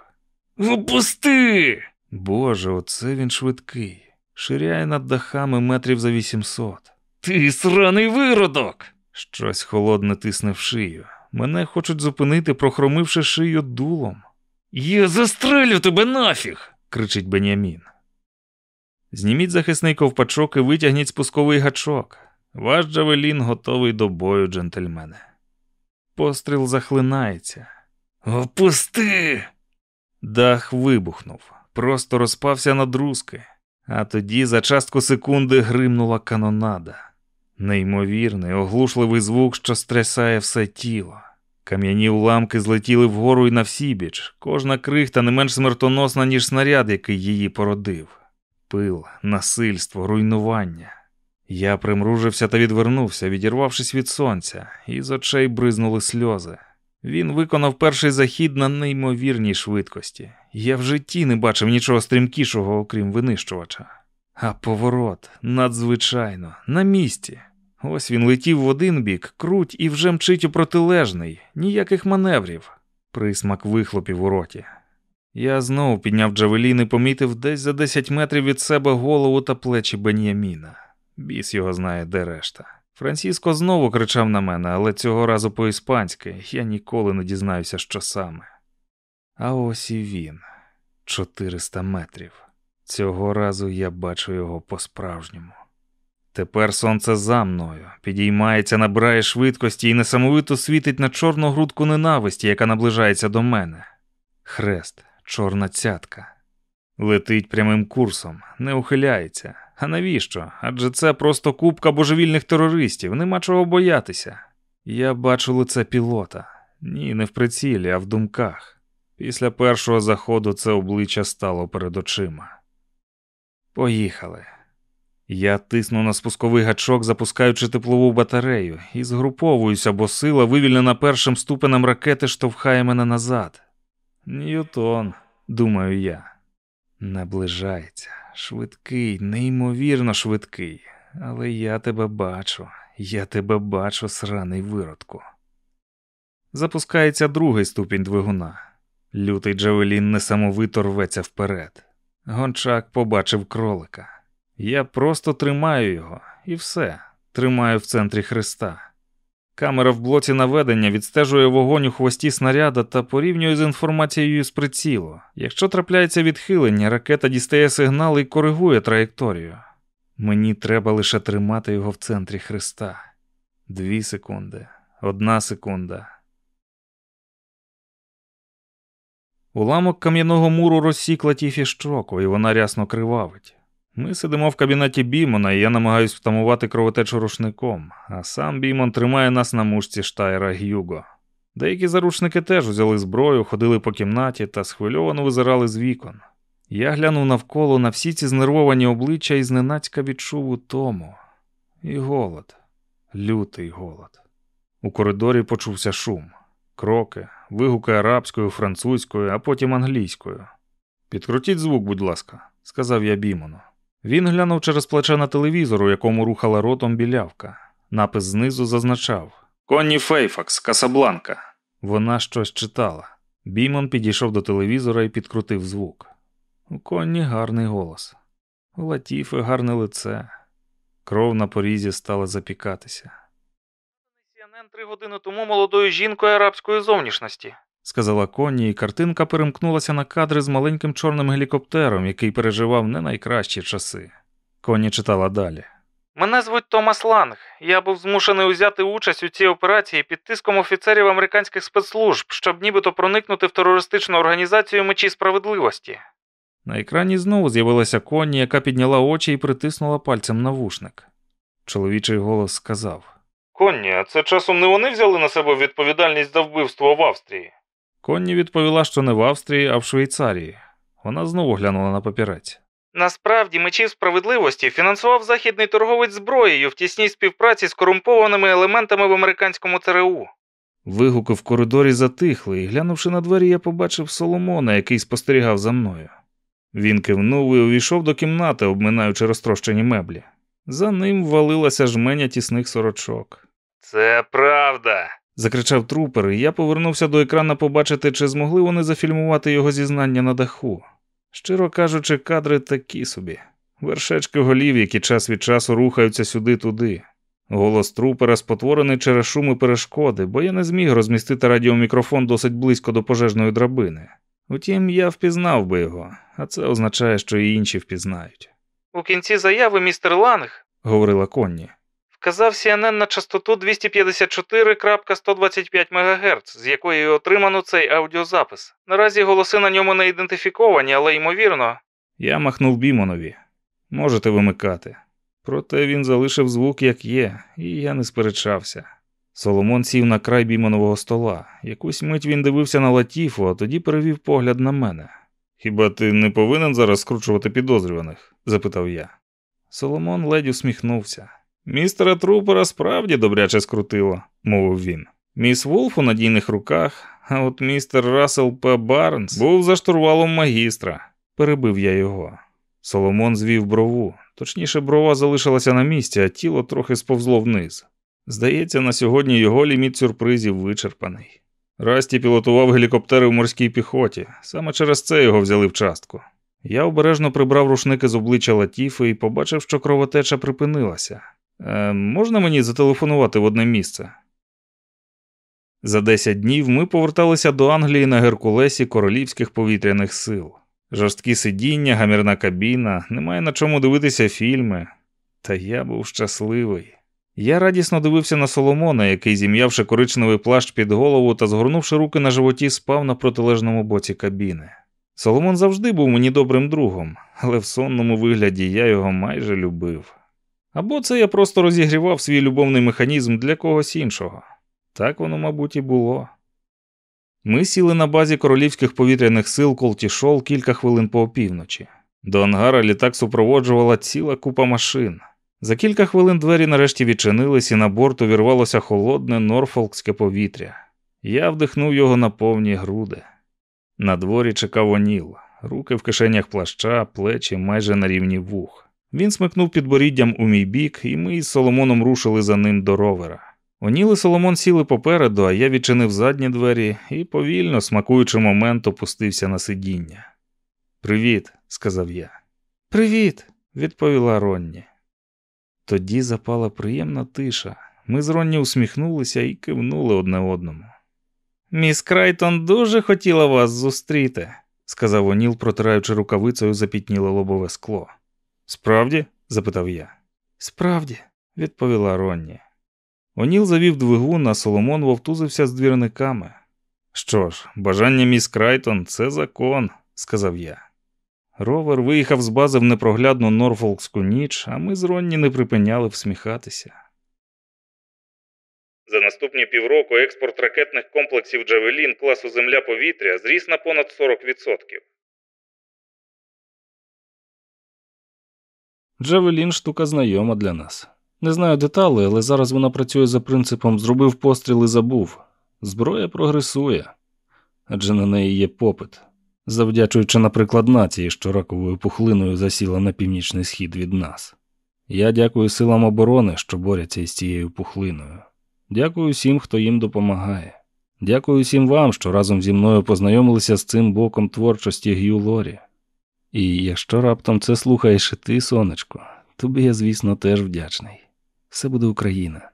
Speaker 1: Опусти! Боже, оце він швидкий. Ширяє над дахами метрів за вісімсот. Ти сраний виродок! Щось холодне тисне в шию. Мене хочуть зупинити, прохромивши шию дулом. Я застрелю тебе нафіг. кричить Бенямін. Зніміть захисний ковпачок і витягніть спусковий гачок. Ваш Джавелін готовий до бою, джентльмени. Постріл захлинається. Опусти! Дах вибухнув, просто розпався на друзки, а тоді за частку секунди гримнула канонада. Неймовірний, оглушливий звук, що стрясає все тіло. Кам'яні уламки злетіли вгору і на всібіч, кожна крихта не менш смертоносна, ніж снаряд, який її породив. Пил, насильство, руйнування. Я примружився та відвернувся, відірвавшись від сонця, і з очей бризнули сльози. Він виконав перший захід на неймовірній швидкості. Я в житті не бачив нічого стрімкішого, окрім винищувача. А поворот надзвичайно, на місці. Ось він летів в один бік, круть і вже мчить у протилежний, ніяких маневрів. Присмак вихлопів у роті. Я знову підняв джавелін і помітив десь за 10 метрів від себе голову та плечі Бен'яміна. Біс його знає, де решта. Франциско знову кричав на мене, але цього разу по-іспанськи я ніколи не дізнаюся, що саме. А ось і він 400 метрів. Цього разу я бачу його по-справжньому. Тепер сонце за мною, підіймається, набирає швидкості і несамовито світить на чорну грудку ненависті, яка наближається до мене. Хрест, чорна цятка. Летить прямим курсом, не ухиляється. А навіщо? Адже це просто купка божевільних терористів, нема чого боятися. Я бачу лице пілота. Ні, не в прицілі, а в думках. Після першого заходу це обличчя стало перед очима. Поїхали. Я тисну на спусковий гачок, запускаючи теплову батарею, і згруповуюся, бо сила, вивільнена першим ступенем ракети, штовхає мене назад. Ньютон, думаю я, наближається. Швидкий, неймовірно швидкий. Але я тебе бачу, я тебе бачу, сраний виродку. Запускається другий ступінь двигуна. Лютий Джавелін несамовито рветься вперед. Гончак побачив кролика. Я просто тримаю його, і все, тримаю в центрі хреста. Камера в блоці наведення відстежує вогонь у хвості снаряда та порівнює з інформацією з прицілу. Якщо трапляється відхилення, ракета дістає сигнал і коригує траєкторію. Мені треба лише тримати його в центрі хреста. Дві секунди, одна секунда. Уламок кам'яного муру розсік Латіфі щоку, і вона рясно кривавить. Ми сидимо в кабінеті Бімона, і я намагаюсь втамувати кровотечу рушником, а сам Бімон тримає нас на мушці штайра Гюго. Деякі заручники теж взяли зброю, ходили по кімнаті та схвильовано визирали з вікон. Я глянув навколо на всі ці знервовані обличчя і зненацька відчув утому. І голод, лютий голод. У коридорі почувся шум, кроки, вигуки арабською, французькою, а потім англійською. Підкрутіть звук, будь ласка, сказав я Бімону. Він глянув через плече на телевізор, у якому рухала ротом білявка. Напис знизу зазначав Конні Фейфакс, Касабланка. Вона щось читала. Бімон підійшов до телевізора і підкрутив звук. У Конні гарний голос. У Латіфи гарне лице. Кров на порізі стала запікатися. Три години тому молодою жінкою арабської зовнішності, сказала Конні, і картинка перемкнулася на кадри з маленьким чорним гелікоптером, який переживав не найкращі часи. Конні читала далі. Мене звуть Томас Ланг. Я був змушений узяти участь у цій операції під тиском офіцерів американських спецслужб, щоб нібито проникнути в терористичну організацію мечі справедливості. На екрані знову з'явилася Конні, яка підняла очі і притиснула пальцем навушник. Чоловічий голос сказав: Конні, а це часом не вони взяли на себе відповідальність за вбивство в Австрії? Конні відповіла, що не в Австрії, а в Швейцарії. Вона знову глянула на папірець. Насправді мечів справедливості фінансував західний торговець зброєю в тісній співпраці з корумпованими елементами в американському ЦРУ. Вигуки в коридорі затихли, і глянувши на двері, я побачив Соломона, який спостерігав за мною. Він кивнув і увійшов до кімнати, обминаючи розтрощені меблі. За ним валилася жменя тісних сорочок.
Speaker 2: Це правда.
Speaker 1: закричав трупер, і я повернувся до екрана побачити, чи змогли вони зафільмувати його зізнання на даху. Щиро кажучи, кадри такі собі. Вершечки голів, які час від часу рухаються сюди-туди. Голос трупера спотворений через шум і перешкоди, бо я не зміг розмістити радіомікрофон досить близько до пожежної драбини. Утім, я впізнав би його, а це означає, що і інші впізнають,
Speaker 2: У кінці заяви містер Ланг
Speaker 1: говорила Конні.
Speaker 2: вказав CNN на частоту 254,125 МГц, з якої отримано цей аудіозапис. Наразі голоси на ньому не ідентифіковані, але ймовірно.
Speaker 1: Я махнув Бімонові. Можете вимикати. Проте він залишив звук, як є, і я не сперечався. Соломон сів на край бімонового стола. Якусь мить він дивився на Латіфу, а тоді перевів погляд на мене. Хіба ти не повинен зараз скручувати підозрюваних? запитав я. Соломон ледь усміхнувся. Містера Трупера справді добряче скрутило, мовив він. Міс Волф у надійних руках, а от містер Рассел П. Барнс був за штурвалом магістра. Перебив я його. Соломон звів брову, точніше, брова залишилася на місці, а тіло трохи сповзло вниз. Здається, на сьогодні його ліміт сюрпризів вичерпаний. Расті пілотував гелікоптери в морській піхоті, саме через це його взяли в частку. Я обережно прибрав рушники з обличчя Латіфи і побачив, що кровотеча припинилася. Е, можна мені зателефонувати в одне місце? За 10 днів ми поверталися до Англії на Геркулесі королівських повітряних сил. Жорсткі сидіння, гамірна кабіна, немає на чому дивитися фільми. Та я був щасливий. Я радісно дивився на Соломона, який, зім'явши коричневий плащ під голову та згорнувши руки на животі, спав на протилежному боці кабіни. Соломон завжди був мені добрим другом, але в сонному вигляді я його майже любив. Або це я просто розігрівав свій любовний механізм для когось іншого. Так воно, мабуть, і було. Ми сіли на базі королівських повітряних сил Колтішол кілька хвилин по опівночі. До ангара літак супроводжувала ціла купа машин. За кілька хвилин двері нарешті відчинились, і на борт увірвалося холодне норфолкське повітря. Я вдихнув його на повні груди. На дворі чекав Оніл, руки в кишенях плаща, плечі майже на рівні вух. Він смикнув підборіддям у мій бік, і ми із Соломоном рушили за ним до ровера. Оніл і Соломон сіли попереду, а я відчинив задні двері і повільно, смакуючи момент, опустився на сидіння. Привіт, сказав я. Привіт, відповіла Ронні. Тоді запала приємна тиша. Ми з Ронні усміхнулися і кивнули одне одному. Міс Крайтон дуже хотіла вас зустріти, сказав Оніл, протираючи рукавицею запітніле лобове скло. Справді? запитав я. Справді, відповіла Ронні. Оніл завів двигун, а Соломон вовтузився з двірниками. Що ж, бажання міс Крайтон це закон, сказав я. Ровер виїхав з бази в непроглядну Норфолкську ніч, а ми з Ронні не припиняли всміхатися. За наступні півроку експорт ракетних комплексів Джавелін класу Земля-повітря зріс на понад 40%.
Speaker 3: Джавелін штука знайома для нас. Не знаю деталей, але зараз вона працює за принципом зробив постріл і забув. Зброя прогресує, адже на неї є попит, завдячуючи, наприклад, нації, що раковою пухлиною засіла на північний схід від нас. Я дякую силам оборони, що борються із цією пухлиною. Дякую всім, хто їм допомагає. Дякую всім вам, що разом зі мною познайомилися з цим боком творчості Г'ю Лорі. І якщо раптом це слухаєш і ти, сонечко, тобі я, звісно, теж вдячний. Все буде Україна.